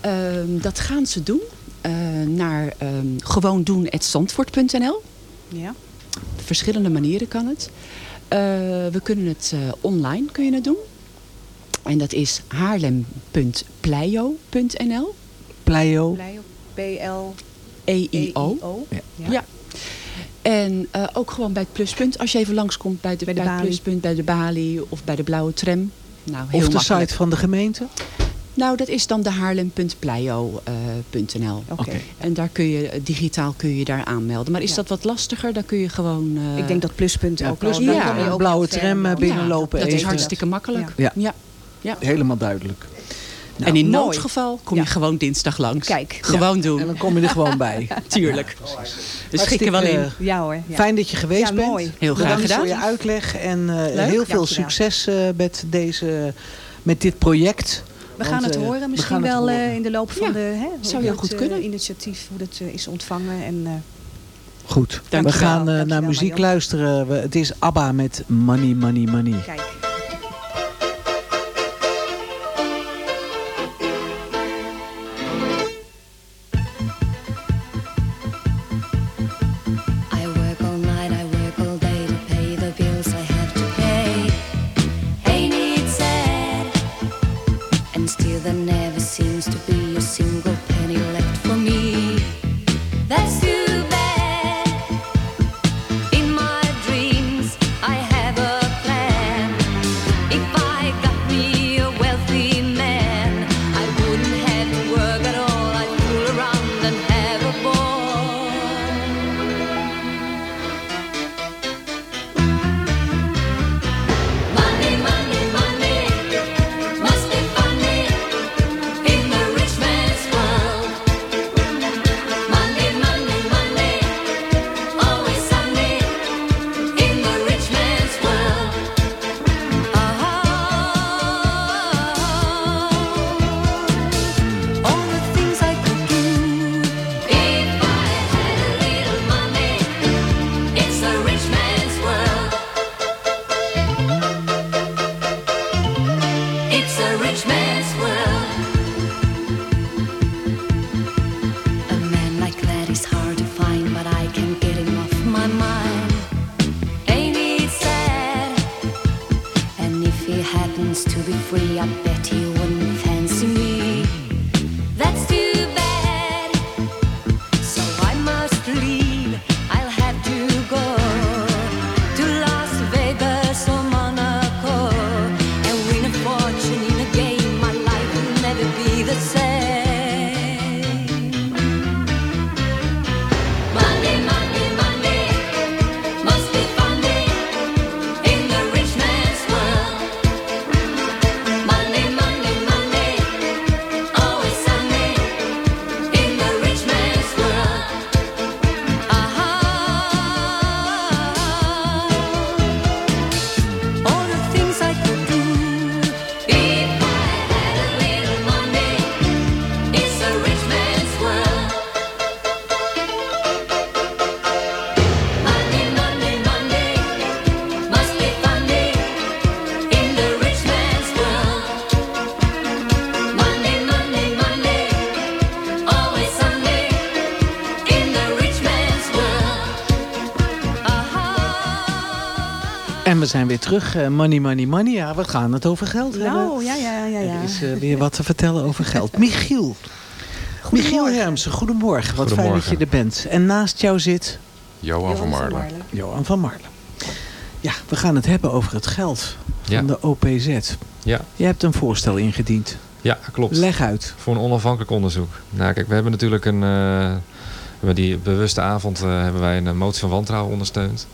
Ehm, dat gaan ze doen eh, naar ehm gewoondoen.zandvoort.nl. Ja. Op verschillende manieren kan het. Eh, we kunnen het eh, online kun je het doen. En dat is haarlem.pleio.nl. Pleio. P-L... E-I-O. Ja. Ja. En eh, ook gewoon bij het pluspunt. Als je even langskomt bij, de, bij, de het balie. pluspunt, bij de balie of bij de blauwe tram. Nou, heel Of de makkelijk. site van de gemeente? Nou, dat is dan de haarlem.pleio.nl. Oké. En daar kun je, digitaal kun je daar aanmelden. Maar is Ja. dat wat lastiger, dan kun je gewoon... eh, Ik denk dat pluspunt Ja, ook pluspunt, ja. dan kom je ook Blauwe tram, eh, binnenlopen dat is hartstikke makkelijk. Ja. Ja. ja. Helemaal duidelijk. en in mooi. noodgeval kom je gewoon dinsdag langs. Kijk. Gewoon doen. En dan kom je er gewoon bij. Tuurlijk. Dus schik er wel in. Hartstikke, Ja hoor. Ja. Fijn dat je geweest Ja, bent. mooi. Heel graag Bedankt gedaan. voor je uitleg en eh, heel veel Dankjewel. succes eh, met, deze, met dit project. We Want, gaan het eh, horen we misschien wel eh, horen. in de loop van Ja, de hè, zou hoe heel het, goed eh, kunnen. initiatief, hoe dat eh, is ontvangen. En, eh, Goed, we Dankjewel. gaan eh, naar muziek luisteren. We- het is ABBA met Money, Money, Money. kijk. We zijn weer terug. Eh, money, money, money. Ja, we gaan het over geld hebben. Nou, ja, ja, ja. ja. Er is eh, weer wat te vertellen over geld. Michiel. Michiel Hermsen, goedemorgen. Wat fijn dat je er bent. En naast jou zit Johan van Marlen. Johan van Marlen. Ja, we gaan het hebben over het geld van Ja. de OPZ. Ja. Je hebt een voorstel ingediend. Ja, klopt. Leg uit. Voor een onafhankelijk onderzoek. Nou, kijk, we hebben natuurlijk een. eh, we hebben die bewuste avond eh, hebben wij een motie van wantrouwen ondersteund.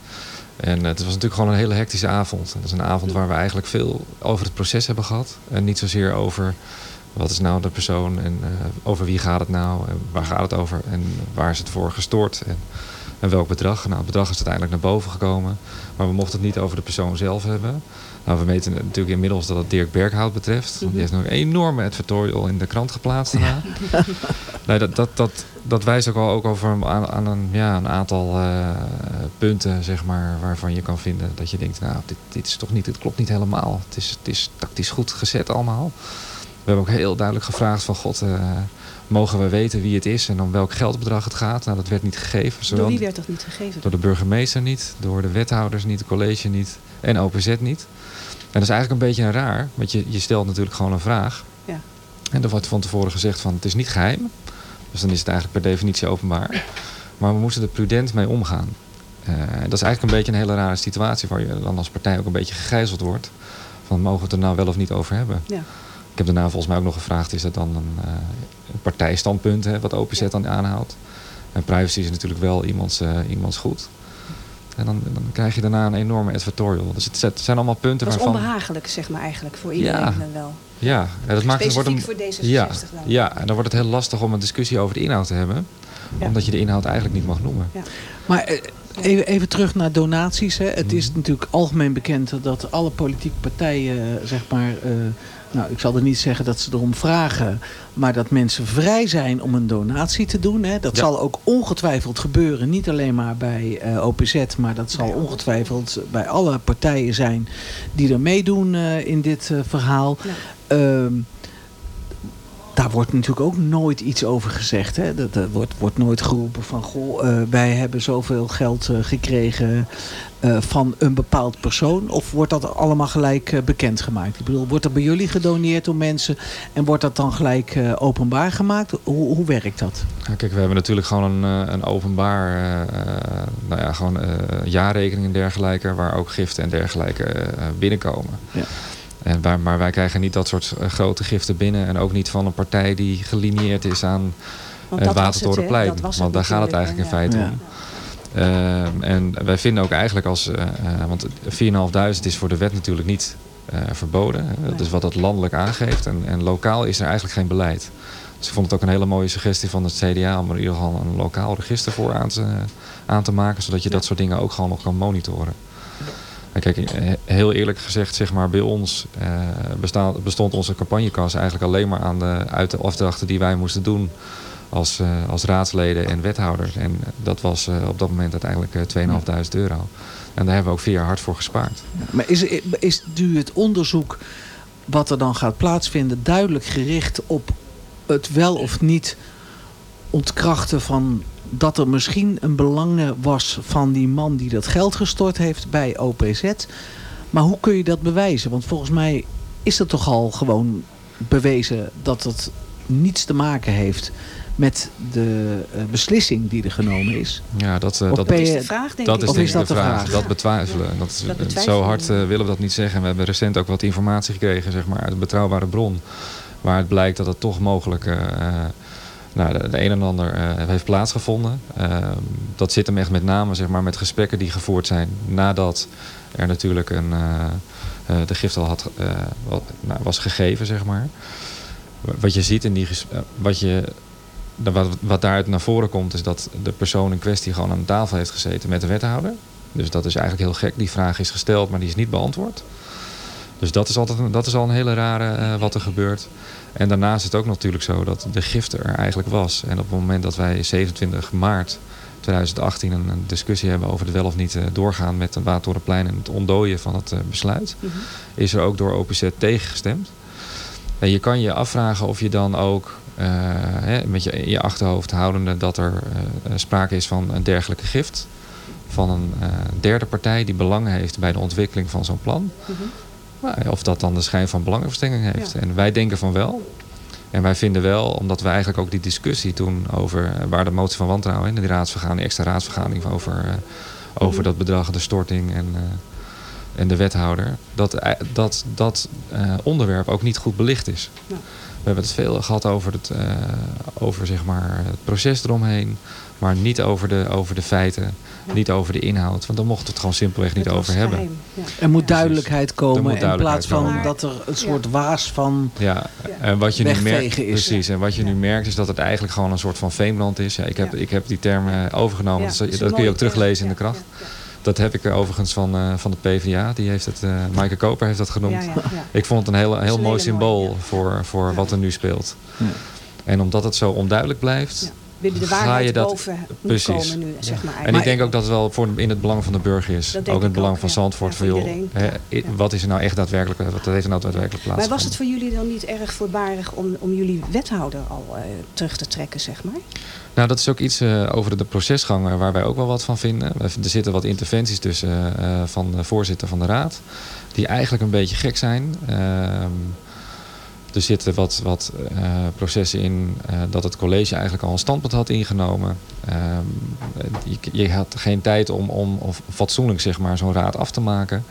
En eh, het was natuurlijk gewoon een hele hectische avond. Het is een avond waar we eigenlijk veel over het proces hebben gehad. En niet zozeer over wat is nou de persoon en eh, over wie gaat het nou en waar gaat het over en waar is het voor gestoord en, en welk bedrag. Nou, het bedrag is uiteindelijk naar boven gekomen, maar we mochten het niet over de persoon zelf hebben. Nou, we weten natuurlijk inmiddels dat het Dirk Berghout betreft. Want die heeft nog een enorme advertorial in de krant geplaatst daarna. Nee, dat, dat, dat, dat wijst ook al ook over aan, aan een, ja, een aantal eh, punten, zeg maar, waarvan je kan vinden dat je denkt, nou, dit, dit is toch niet, dit klopt niet helemaal. Het is, het is tactisch goed gezet allemaal. We hebben ook heel duidelijk gevraagd van, god, eh, mogen we weten wie het is en om welk geldbedrag het gaat? Nou, dat werd niet gegeven. Door wie werd dat niet gegeven? door de burgemeester niet, door de wethouders niet, het college niet en OPZ niet. En dat is eigenlijk een beetje een raar, want je, je stelt natuurlijk gewoon een vraag. Ja. En er wordt van tevoren gezegd van het is niet geheim. Dus dan is het eigenlijk per definitie openbaar. Maar we moesten er prudent mee omgaan. Eh, dat is eigenlijk een beetje een hele rare situatie waar je dan als partij ook een beetje gegijzeld wordt. Van mogen we het er nou wel of niet over hebben? Ja. Ik heb daarna volgens mij ook nog gevraagd, is dat dan een, eh, een partijstandpunt hè, wat OPZ dan aanhoudt? En privacy is natuurlijk wel iemands, eh, iemands goed. En dan, dan krijg je daarna een enorme advertorial. Dus het, het zijn allemaal punten Dat is waarvan... onbehagelijk, zeg maar eigenlijk, voor iedereen Ja. dan wel. Ja, en dat maakt het wordt een, voor D66 ja, dan. Ja, en dan wordt het heel lastig om een discussie over de inhoud te hebben. Omdat je de inhoud eigenlijk niet mag noemen. Maar eh, even, even terug naar donaties. Hè. Het is natuurlijk algemeen bekend dat alle politieke partijen, zeg maar... eh, nou, ik zal er niet zeggen dat ze erom vragen... maar dat mensen vrij zijn om een donatie te doen. Hè. Dat Ja. zal ook ongetwijfeld gebeuren. Niet alleen maar bij eh, OPZ... maar dat zal ongetwijfeld bij alle partijen zijn... die er meedoen eh, in dit eh, verhaal. Ehm, daar wordt natuurlijk ook nooit iets over gezegd. Hè? Dat, er wordt, wordt nooit geroepen van... Goh, wij hebben zoveel geld gekregen van een bepaald persoon. Of wordt dat allemaal gelijk eh, bekendgemaakt? Ik bedoel, wordt er bij jullie gedoneerd door mensen... en wordt dat dan gelijk eh, openbaar gemaakt? Hoe, hoe werkt dat? Ja, kijk, we hebben natuurlijk gewoon een, eh, een openbaar eh, eh, nou ja, gewoon, eh, jaarrekening en dergelijke, waar ook giften en dergelijke eh, binnenkomen. Ja. En waar, maar wij krijgen niet dat soort eh, grote giften binnen en ook niet van een partij die gelineerd is aan Want dat was het. Dat Want daar gaat het eigenlijk in feite Ja. om. Ehm, en wij vinden ook eigenlijk als, eh, eh, want 4.500 is voor de wet natuurlijk niet eh, verboden. Dat is wat het landelijk aangeeft. En, en lokaal is er eigenlijk geen beleid. Dus ik vond het ook een hele mooie suggestie van het CDA om er in ieder geval een lokaal register voor aan te, aan te maken. Zodat je dat soort dingen ook gewoon nog kan monitoren. En kijk, heel eerlijk gezegd, zeg maar, bij ons eh, bestaat, bestond onze campagnekas eigenlijk alleen maar aan de, uit de opdrachten die wij moesten doen als, eh, als raadsleden en wethouders. En dat was eh, op dat moment uiteindelijk eh 2.500 euro. En daar hebben we ook vier jaar hard voor gespaard. Maar is, is nu het onderzoek wat er dan gaat plaatsvinden duidelijk gericht op het wel of niet ontkrachten van dat er misschien een belang was van die man die dat geld gestort heeft bij OPZ. Maar hoe kun je dat bewijzen? Want volgens mij is het toch al gewoon bewezen dat het niets te maken heeft met de eh, beslissing die er genomen is. Ja, dat, eh, dat, ben je- dat is Of denk is ik dat de de vraag. vraag? Dat betwijfelen. Dat, is- Dat zo hard eh, willen we dat niet zeggen. We hebben recent ook wat informatie gekregen zeg maar, uit een betrouwbare bron. Waar het blijkt dat het toch mogelijk eh, eh, nou, de, de een en ander eh, heeft plaatsgevonden. Ehm, dat zit hem echt met name zeg maar, met gesprekken die gevoerd zijn nadat er natuurlijk een, eh, eh, de gift al had, eh, wat- nou, was gegeven. Zeg maar. Wat je ziet in die eh, wat je de- wat, wat daaruit naar voren komt is dat de persoon in kwestie gewoon aan tafel heeft gezeten met de wethouder. Dus dat is eigenlijk heel gek. Die vraag is gesteld, maar die is niet beantwoord. Dus dat is, altijd, dat is al een hele rare eh, wat er gebeurt. En daarnaast is het ook natuurlijk zo dat de gifte er eigenlijk was. En op het moment dat wij 27 maart 2018 een, een discussie hebben over het wel of niet eh, doorgaan met het Watertorenplein en het ontdooien van het eh, besluit, is er ook door OPZ tegengestemd. En je kan je afvragen of je dan ook hè, met je, in je achterhoofd houdende dat er eh, sprake is van een dergelijke gift. Van een eh, derde partij die belangen heeft bij de ontwikkeling van zo'n plan. Maar of dat dan de schijn van belangenverstrengeling heeft. En wij denken van wel. En wij vinden wel, omdat we eigenlijk ook die discussie toen over eh, waar de motie van wantrouwen in, die raadsvergadering, extra raadsvergadering over, eh, over dat bedrag, de storting en, eh, en de wethouder, dat eh, dat, dat eh, onderwerp ook niet goed belicht is. We hebben het veel gehad over het, eh, over, zeg maar, het proces eromheen. Maar niet over de, over de feiten. Niet over de inhoud. Want daar mochten we het gewoon simpelweg niet over hebben. Er moet duidelijkheid komen moet in plaats van dat er een soort waas van Ja, en wat je nu merkt, is. precies, en wat je nu merkt is dat het eigenlijk gewoon een soort van veenbrand is. Ja, ik, heb, ik heb die term overgenomen, Ja, dat, dat kun je ook teruglezen in de kracht. Dat heb ik er overigens van, eh, van de PvdA, die heeft het, eh Maaike Koper heeft dat genoemd. Ja, ja, ja. Ik vond het een heel, heel een mooi symbool voor, voor wat er nu speelt. En omdat het zo onduidelijk blijft, Willen de ga je waarheid dat boven moet precies. komen nu, zeg maar. En ik denk ook dat het wel voor, in het belang van de burger is. Ook in het belang ook, van ja. Zandvoort. Ja, voor, voor joh, wat is er nou echt daadwerkelijk, wat heeft er nou daadwerkelijk Maar plaatsgevonden? was het voor jullie dan niet erg voorbarig om, om jullie wethouder al eh, terug te trekken, zeg maar? Nou, dat is ook iets eh, over de procesgang eh, waar wij ook wel wat van vinden. Er zitten wat interventies tussen eh, van de voorzitter van de raad. Die eigenlijk een beetje gek zijn. Ehm, er zitten wat, wat processen in dat het college eigenlijk al een standpunt had ingenomen. Ehm, je, je had geen tijd om, om of fatsoenlijk zeg maar, zo'n raad af te maken.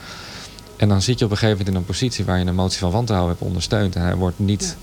En dan zit je op een gegeven moment in een positie waar je een motie van wantrouwen hebt ondersteund. En hij wordt niet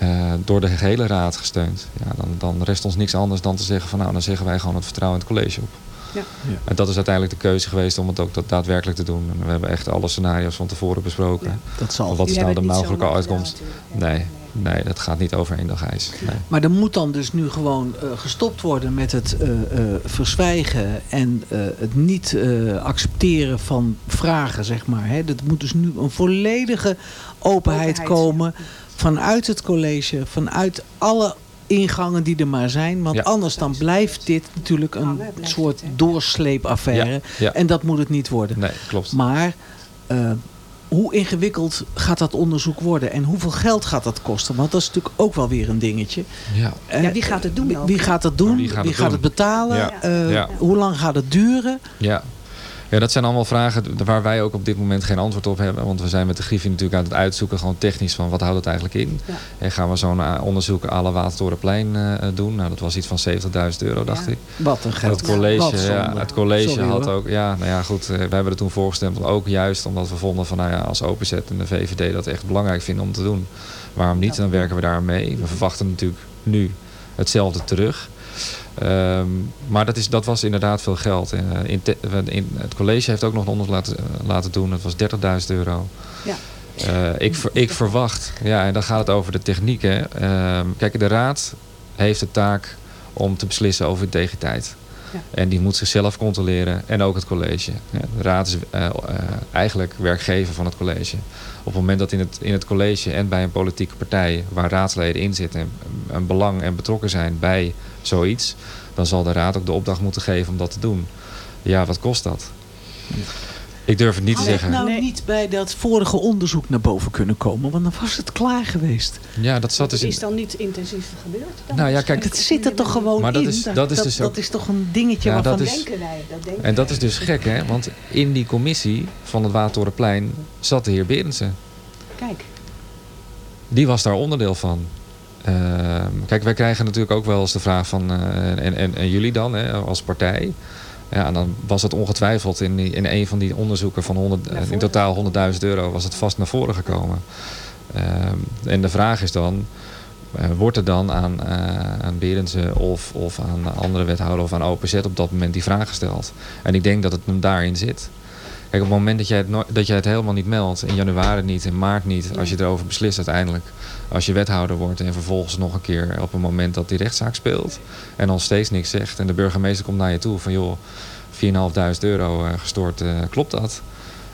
eh, door de gehele raad gesteund. Ja, dan, dan rest ons niks anders dan te zeggen van nou dan zeggen wij gewoon het vertrouwen in het college op. Ja. En dat is uiteindelijk de keuze geweest om het ook dat daadwerkelijk te doen. En we hebben echt alle scenario's van tevoren besproken. Dat zal. Wat is nou de mogelijke uitkomst? Nee, nee, dat gaat niet over één dag ijs. Nee. Maar er moet dan dus nu gewoon eh, gestopt worden met het eh, eh, verzwijgen en eh, het niet eh, accepteren van vragen, zeg maar. Hè. Dat moet dus nu een volledige openheid, Openheid, komen vanuit het college, vanuit alle ingangen die er maar zijn. Want Ja. anders dan blijft dit natuurlijk een soort doorsleepaffaire. Ja, ja. En dat moet het niet worden. Nee, klopt. Maar eh, hoe ingewikkeld gaat dat onderzoek worden? En hoeveel geld gaat dat kosten? Want dat is natuurlijk ook wel weer een dingetje. Ja. Eh, Ja, wie gaat het doen Wie, ook? wie gaat het doen? Wie gaat het doen? betalen? Ja. Eh, Ja. Hoe lang gaat het duren? Ja. Ja, dat zijn allemaal vragen waar wij ook op dit moment geen antwoord op hebben. Want we zijn met de Griffie natuurlijk aan het uitzoeken, gewoon technisch, van wat houdt het eigenlijk in. Ja. En gaan we zo'n eh, onderzoek à la Watertorenplein eh, doen. Nou, dat was iets van 70.000 euro, dacht ik. Wat een geld. Het college, ja, het college Sorry, had hoor. ook, ja, nou ja, goed, eh, wij hebben er toen voorgestemd. Ook juist omdat we vonden van, nou ja, als Openzet en de VVD dat echt belangrijk vinden om te doen. Waarom niet? Dan werken we daar mee. We verwachten natuurlijk nu hetzelfde terug. Ehm, maar dat, is, dat was inderdaad veel geld. Eh, in te- in, het college heeft ook nog een onderzoek laten, eh, laten doen. Dat was 30.000 euro. Ja. Eh, ik, ik verwacht, ja, en dan gaat het over de techniek. Hè. Ehm, kijk, de raad heeft de taak om te beslissen over integriteit. Ja. En die moet zichzelf controleren en ook het college. De raad is eigenlijk werkgever van het college. Op het moment dat in het, in het college en bij een politieke partij waar raadsleden in zitten en een belang en betrokken zijn bij zoiets, dan zal de raad ook de opdracht moeten geven om dat te doen. Ja, wat kost dat? Ik durf het niet te Had zeggen. nou niet bij dat vorige onderzoek naar boven kunnen komen? Want dan was het klaar geweest. Ja, dat zat dus Het in. is dan niet intensief gebeurd? Dan Nou ja, kijk, Het zit er toch gewoon Maar dat in? is- dat is dus dat ook- is toch een dingetje Ja, waarvan... dat is- denken wij. Dat denken En dat wij. is dus gek, hè? Want in die commissie van het Watertorenplein zat de heer Berendsen. Kijk, Die was daar onderdeel van. Ehm, kijk, wij krijgen natuurlijk ook wel eens de vraag van... eh, en, en, en jullie dan, hè, als partij... Ja, en dan was het ongetwijfeld in, die, in een van die onderzoeken van 100, eh, in totaal 100.000 euro... was het vast naar voren gekomen. Ehm, en de vraag is dan... eh, wordt er dan aan, eh aan Berendsen of, of aan andere wethouder of aan OPZ op dat moment die vraag gesteld? En ik denk dat het hem daarin zit. Kijk, op het moment dat jij het, dat jij het helemaal niet meldt, in januari niet, in maart niet, als je erover beslist uiteindelijk, als je wethouder wordt en vervolgens nog een keer op een moment dat die rechtszaak speelt en dan steeds niks zegt en de burgemeester komt naar je toe van joh, 4.500 euro eh, gestort, eh, klopt dat?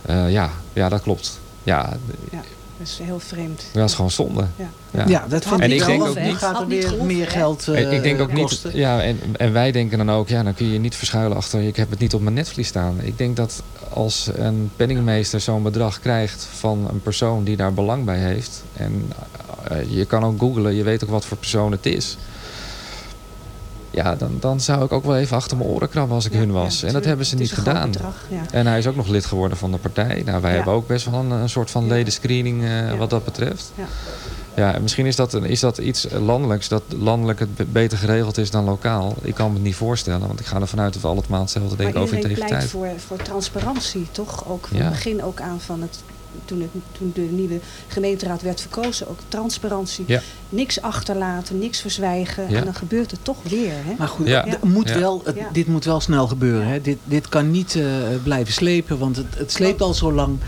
Eh, ja, ja, dat klopt. Ja, ja, dat is heel vreemd. dat is gewoon zonde. Ja. Ja, dat vind En ik denk ook nu niet- gaat er weer meer geld eh, ik, ik denk ook niet, kosten. ja, en, en wij denken dan ook, ja, dan kun je niet verschuilen achter, ik heb het niet op mijn netvlies staan. Ik denk dat als een penningmeester zo'n bedrag krijgt van een persoon die daar belang bij heeft, en eh, je kan ook googlen, je weet ook wat voor persoon het is. Ja, dan, dan zou ik ook wel even achter mijn oren krabben als ik hun was. en dat hebben ze niet gedaan. bedrag, ja. En hij is ook nog lid geworden van de partij. Nou, wij hebben ook best wel een, een soort van ledenscreening eh, wat dat betreft. Ja. Ja, en misschien is dat, een- is dat iets landelijks, dat landelijk het be- beter geregeld is dan lokaal. Ik kan me het niet voorstellen, want ik ga ervan uit dat we allemaal hetzelfde denken maar over iedereen pleit integriteit. voor, voor transparantie, toch? Ook het begin ook aan van het, toen, het, toen de nieuwe gemeenteraad werd verkozen, ook transparantie. Ja. Niks achterlaten, niks verzwijgen. Ja. En dan gebeurt het toch weer. Hè? Maar goed, Ja. moet Ja. Wel, het- Ja. dit moet wel snel gebeuren. Hè? Dit, dit kan niet eh, blijven slepen, want het, het sleept al zo lang.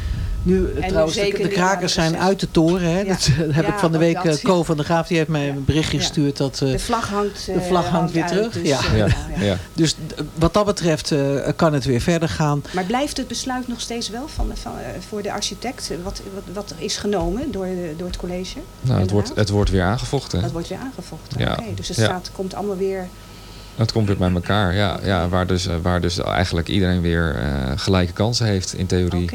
Nu, eh, nu trouwens, de, de krakers zijn zeggen. uit de toren. Hè? Ja. Dat eh, heb Ja, ik van de week, dat, eh, ja. Ko van der Graaf, die heeft mij een berichtje Ja. gestuurd. Dat, eh, De vlag hangt, de eh, vlag hangt weer uit, terug. dus, ja. eh, Ja. ja. Ja. Dus wat dat betreft eh, kan het weer verder gaan. Maar blijft het besluit nog steeds wel van, van, eh, voor de architect? Wat, wat, wat is genomen door, de- door het college? Nou, het de wordt, het wordt weer aangevochten. Dat wordt weer aangevochten. Dus het Ja. staat, komt allemaal weer... Het komt weer bij elkaar, ja. ja waar, dus, eh, waar dus eigenlijk iedereen weer eh, gelijke kansen heeft in theorie.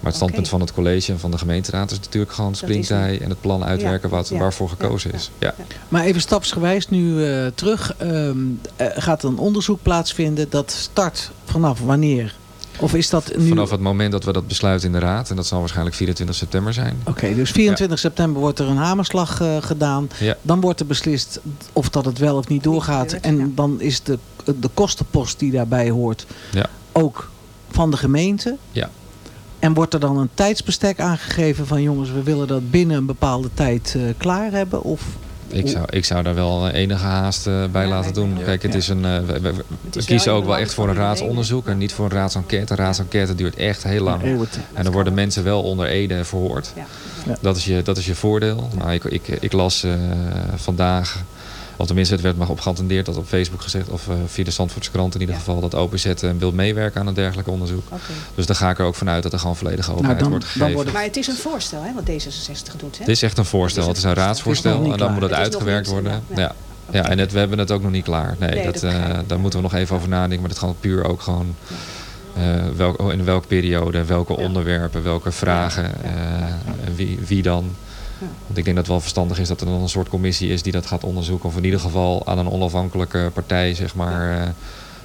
Maar het standpunt van het college en van de gemeenteraad is natuurlijk gewoon Dat springtij en het plan uitwerken Ja, wat, ja, waarvoor gekozen ja, is. Ja. Maar even stapsgewijs nu eh, terug. Ehm, eh, gaat er een onderzoek plaatsvinden dat start vanaf wanneer? Of is dat nu... Vanaf het moment dat we dat besluiten in de raad, en dat zal waarschijnlijk 24 september zijn. Oké, dus 24 september wordt er een hamerslag eh, gedaan. Ja. Dan wordt er beslist of dat het wel of niet doorgaat. en ja. dan is de, de kostenpost die daarbij hoort Ja. ook van de gemeente. Ja. En wordt er dan een tijdsbestek aangegeven van jongens, we willen dat binnen een bepaalde tijd eh, klaar hebben? Of Ik zou, ik zou daar wel enige haast eh, bij laten doen. Kijk, het is een, eh, we, kiezen ook wel echt voor een raadsonderzoek en niet voor een raadsenquête. Een raadsenquête duurt echt heel lang. En dan worden mensen wel onder Ede verhoord. Dat, is je, dat is je voordeel. Maar ik, ik, ik las eh, vandaag, of tenminste het werd me op geattendeerd dat op Facebook gezegd, of eh, via de Zandvoortse krant in ieder geval, dat OPZ eh, wil meewerken aan een dergelijk onderzoek. Dus daar ga ik er ook vanuit dat er gewoon volledige openheid dan- wordt dan gegeven. wordt Maar het is een voorstel hè, wat D66 doet. Hè? Dit is echt een voorstel. Het is een Het is raadsvoorstel en dan klaar. moet het uitgewerkt niet, worden. ja. Ja. Ja, en het, we hebben het ook nog niet klaar. Nee, Nee, dat, eh, daar moeten we nog even over nadenken. Maar dat gaat puur ook gewoon eh, welk, in welke periode, welke onderwerpen, welke vragen, eh, en wie, wie dan. Want ik denk dat het wel verstandig is dat er dan een soort commissie is die dat gaat onderzoeken. Of in ieder geval aan een onafhankelijke partij zeg maar, eh,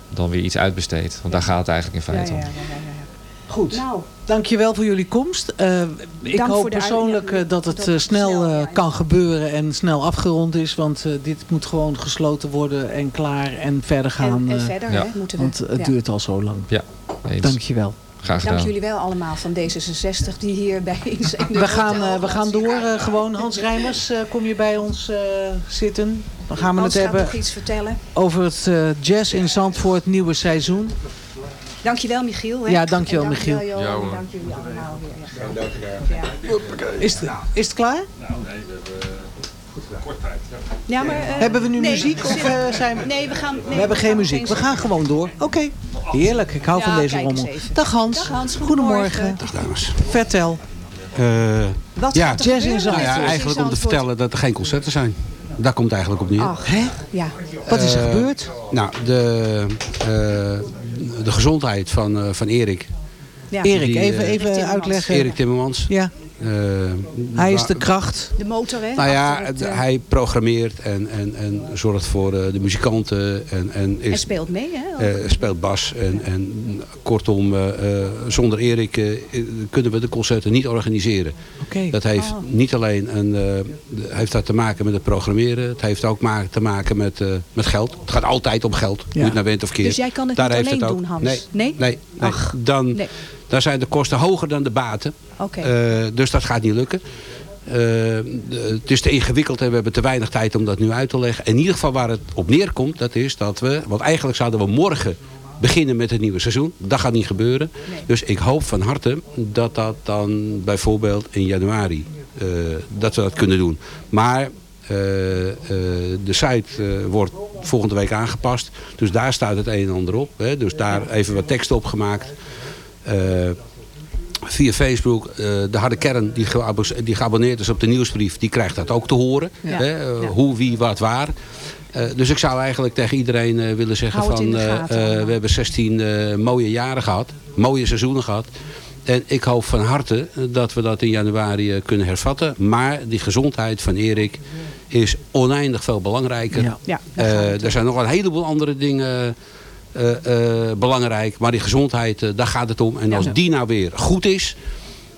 dan weer iets uitbesteedt. Want daar gaat het eigenlijk in feite ja, ja, om. ja, ja, ja. Goed. Nou, Dankjewel voor jullie komst. Eh, ik Dank hoop persoonlijk eh, dat het eh, snel eh, kan gebeuren en snel afgerond is. Want eh, dit moet gewoon gesloten worden en klaar en verder gaan. en, en eh, verder ja. hè, moeten we. want het ja. duurt al zo lang. Ja, eens. Dankjewel. Graag gedaan. Dank jullie wel allemaal van D66 die hierbij zijn. We gaan, eh, we gaan door eh, gewoon. Hans Rijmers, eh, kom je bij ons eh, zitten? Dan gaan we Hans het hebben nog iets vertellen. over het eh, jazz in Zandvoort nieuwe seizoen. Dankjewel Michiel. Hè? Ja, dankjewel, En Michiel. Johan, Ja, en hoor. dank jullie allemaal weer. Ja. Is het, is het klaar? Ja, maar, eh, Hebben we nu nee, muziek of eh, zijn we... Nee, we gaan... Nee, we hebben geen muziek. We gaan gewoon door. Oké. Heerlijk. Ik hou Ja, van deze rommel. Dag Hans. Dag Hans, Goedemorgen. Dag dames. Vertel. Eh, Wat ja, er jazz in Zandvoort. nou ja, eigenlijk om te vertellen dat er geen concerten zijn. Daar komt eigenlijk op neer. Ach, Hè? ja. Wat is er gebeurd? Nou, de, eh, de gezondheid van, eh, van Erik. ja. Erik, die, even, Erik even uitleggen. Erik Timmermans. Ja, hij is de kracht. De motor, hè? Nou ja, het, eh, hij programmeert en, en, en zorgt voor eh, de muzikanten. En, en Hij is, speelt mee, hè? eh, speelt bas. En, en kortom, eh, eh, zonder Erik eh, kunnen we de concerten niet organiseren. Oké. Dat heeft Oh. niet alleen een, eh, heeft dat te maken met het programmeren. Het heeft ook te maken met, eh, met geld. Het gaat altijd om geld. Hoe je het nou went of keert. Dus jij kan het Daar niet heeft alleen het ook. doen, Hans? Nee, Nee? nee, nee. Ach, Dan, nee. Dan zijn de kosten hoger dan de baten. Eh, dus dat gaat niet lukken. Eh, het is te ingewikkeld en we hebben te weinig tijd om dat nu uit te leggen. In ieder geval waar het op neerkomt, dat is dat we... Want eigenlijk zouden we morgen beginnen met het nieuwe seizoen. Dat gaat niet gebeuren. Dus ik hoop van harte dat dat dan bijvoorbeeld in januari... eh, dat we dat kunnen doen. Maar de site wordt volgende week aangepast. Dus daar staat het een en ander op. Hè. Dus daar even wat tekst op gemaakt. Eh, via Facebook. eh, de harde kern die, die geabonneerd is op de nieuwsbrief, die krijgt dat ook te horen. Ja. Hè, eh. Hoe, wie, wat, waar. Dus ik zou eigenlijk tegen iedereen willen zeggen van... gaten we hebben 16 eh, mooie jaren gehad. Mooie seizoenen gehad. En ik hoop van harte dat we dat in januari kunnen hervatten. Maar die gezondheid van Erik is oneindig veel belangrijker. Ja. Ja, er zijn nog een heleboel andere dingen belangrijk. Maar die gezondheid, eh, daar gaat het om. En als die nou weer goed is...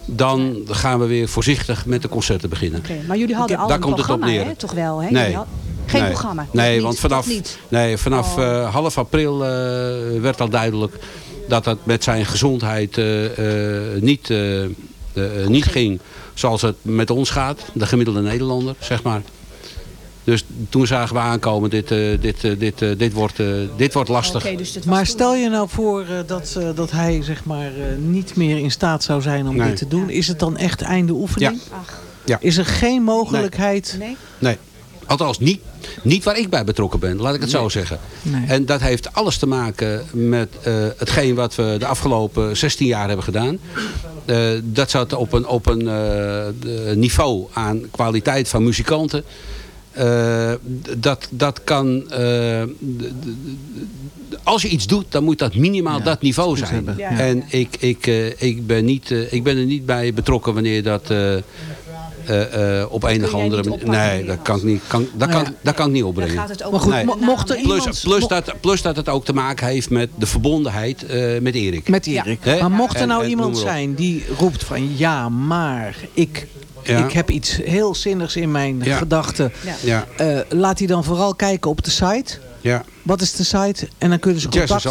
dan gaan we weer voorzichtig met de concerten beginnen. Oké, Maar jullie hadden al Daar een komt het op programma, hè? Toch wel, hè? Nee. Had- Geen Nee. programma? Nee, want vanaf, nee, vanaf Oh. eh, half april eh, werd al duidelijk dat dat met zijn gezondheid eh, eh, niet, eh, eh, niet ging zoals het met ons gaat. De gemiddelde Nederlander, zeg maar. Dus toen zagen we aankomen, dit, eh, dit, eh, dit, eh, dit, wordt, eh, dit wordt lastig. Dus Maar stel je nou voor eh, dat, eh, dat hij zeg maar, eh, niet meer in staat zou zijn om Nee. dit te doen. Is het dan echt einde oefening? Ach, Ja. Is er geen mogelijkheid? nee? Nee. Althans, niet, niet waar ik bij betrokken ben, laat ik het zo zeggen. Nee. En dat heeft alles te maken met eh, hetgeen wat we de afgelopen 16 jaar hebben gedaan. Eh, dat zat op een, op een eh, niveau aan kwaliteit van muzikanten. Eh, dat, dat kan... eh, als je iets doet, dan moet dat minimaal Ja, dat niveau zijn. Ja. En ik, ik, eh, ik, ben niet, ik ben er niet bij betrokken wanneer dat... eh, eh, op enige jij andere niet manier. Nee, dat kan ik niet, kan, dat Nou kan, ja. dat kan ik niet Dan opbrengen. gaat het ook Maar goed, mocht er iemand- Plus, dat, plus dat het ook te maken heeft met de verbondenheid eh, met Erik. Met Erik. Hè? Maar mocht er nou en iemand zijn die roept van ja, maar ik, Ja. ik heb iets heel zinnigs in mijn Ja. gedachten. Ja. Ja, Eh, laat die dan vooral kijken op de site. Ja. Wat is de site? En dan kunnen ze contact...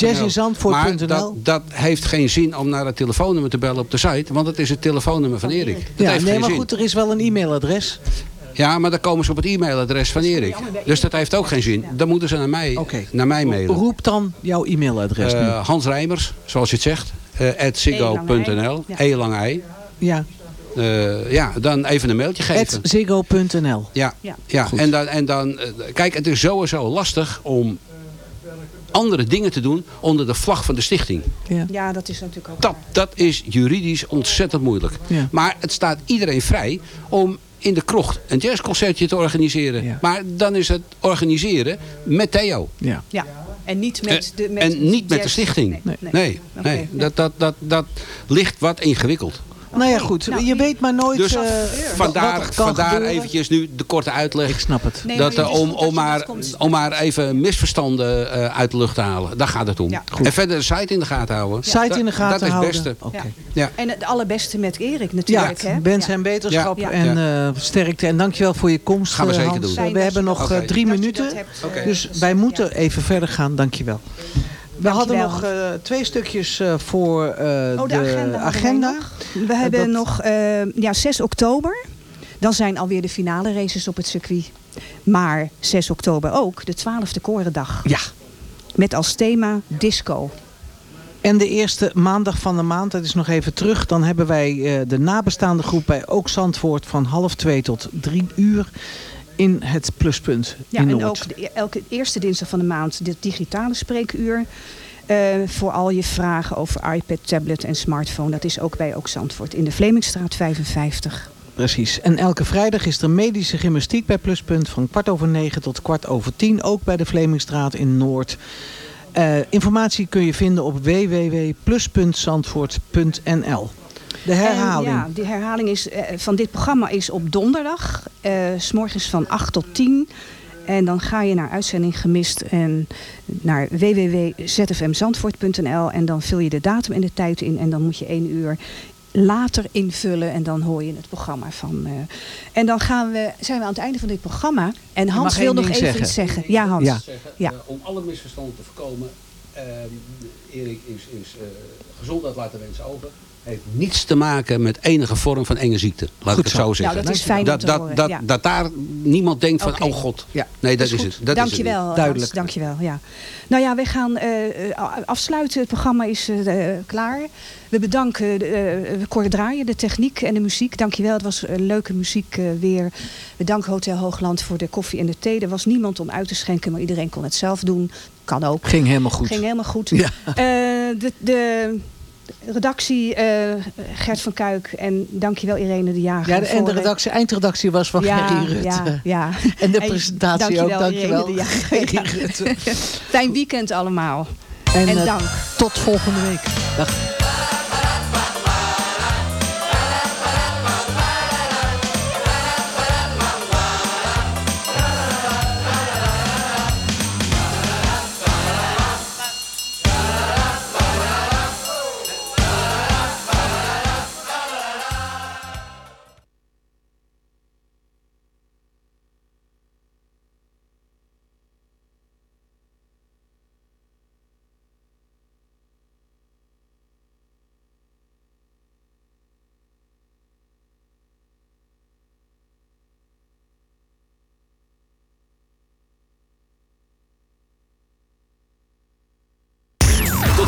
jazzinzandvoort.nl. Maar dat, dat heeft geen zin om naar het telefoonnummer te bellen op de site. Want het is het telefoonnummer van Erik. Dat Ja, heeft nee, geen maar zin. goed, er is wel een e-mailadres. Ja, maar dan komen ze op het e-mailadres van Erik. Dus dat heeft ook geen zin. Dan moeten ze naar mij, naar mij mailen. Roep dan jouw e-mailadres nu. Eh, Hans Rijmers, zoals je het zegt. eh at ziggo.nl. Ja. E lang ei. Ja. Eh, ja, dan even een mailtje geven. Ziggo.nl. Ja, Ja. ja. En dan, en dan eh, kijk, het is sowieso lastig om andere dingen te doen onder de vlag van de stichting. Ja, ja dat is natuurlijk ook Dat, dat is juridisch ontzettend moeilijk. Ja. Maar het staat iedereen vrij om in de krocht een jazzconcertje te organiseren. Maar dan is het organiseren met Theo. Ja. Ja. En niet met de, met en niet met de stichting. Nee. Nee, nee. nee. Oké, Dat, dat, dat, dat ligt wat ingewikkeld. Nou ja, goed. je weet maar nooit Dus eh, vandaar, wat er kan vandaar gebeuren. eventjes nu de korte uitleg. Ik snap het. Nee, dat, maar eh, om, dat om, maar, om maar even misverstanden eh, uit de lucht te halen. Daar gaat het om. Ja. En verder de site in de gaten houden. Site in de gaten dat, houden. Dat is het beste. Oké. Ja. En het allerbeste met Erik Ja, natuurlijk. hè? wens Ja. en beterschap Ja. en eh, sterkte. En dankjewel voor je komst, Gaan we eh, zeker Hans. doen. We hebben nog drie minuten. Dus wij moeten even verder gaan. Dankjewel. We hadden nog eh, twee stukjes eh, voor eh, Oh, de, agenda. We hebben dat- nog ja, 6 oktober. Dan zijn alweer de finale races op het circuit. Maar 6 oktober ook, de 12e Korendag. Ja. Met als thema disco. En de eerste maandag van de maand, dat is nog even terug. Dan hebben wij de nabestaande groep bij Ook Zandvoort van half twee tot drie uur in het pluspunt Ja, in en Noord. ook de, elke eerste dinsdag van de maand dit digitale spreekuur. eh, voor al je vragen over iPad, tablet en smartphone. Dat is ook bij Ook Zandvoort in de Vlemingstraat 55. Precies. En elke vrijdag is er medische gymnastiek bij Pluspunt van kwart over negen tot kwart over tien. Ook bij de Vlemingstraat in Noord. Eh, informatie kun je vinden op www.plus.zandvoort.nl. De herhaling. En ja, de herhaling is, eh, van dit programma is op donderdag. eh, s morgens van 8 tot 10. En dan ga je naar uitzending gemist en naar www.zfmzandvoort.nl. En dan vul je de datum en de tijd in. En dan moet je één uur later invullen. En dan hoor je het programma van. eh, en dan gaan we, zijn we aan het einde van dit programma. En Hans wil nog even zeggen. iets zeggen. Ja, Hans. Ja. Ja. Om alle misverstanden te voorkomen. ehm, Erik is, is eh, gezondheid laten wensen over. Heeft niets te maken met enige vorm van enge ziekte. Laat Goed ik het zo. zo zeggen. Nou, dat is fijn om dat, te dat, horen, dat, ja. dat daar niemand denkt van, oh god. Ja. Nee, dat, is is het. Dat is het Dankjewel. niet. Hans. Duidelijk. Dankjewel. Ja. Nou ja, we gaan eh, eh, afsluiten. Het programma is eh, klaar. We bedanken eh, Cor Draaien, de techniek en de muziek. Dankjewel. Het was een leuke muziek eh, weer. We danken Hotel Hoogland voor de koffie en de thee. Er was niemand om uit te schenken, maar iedereen kon het zelf doen. Kan ook. Ging helemaal goed. Ging helemaal goed. Ja. Eh, de, de redactie eh, Gert van Kuik en dankjewel Irene de Jager. Ja, de- en voor, de redactie, eindredactie was van ja, Rutte. Ja, ja. En de presentatie ook, dankjewel. Irene de Jager. Fijn weekend allemaal. En, En eh, dank. tot volgende week. Dag.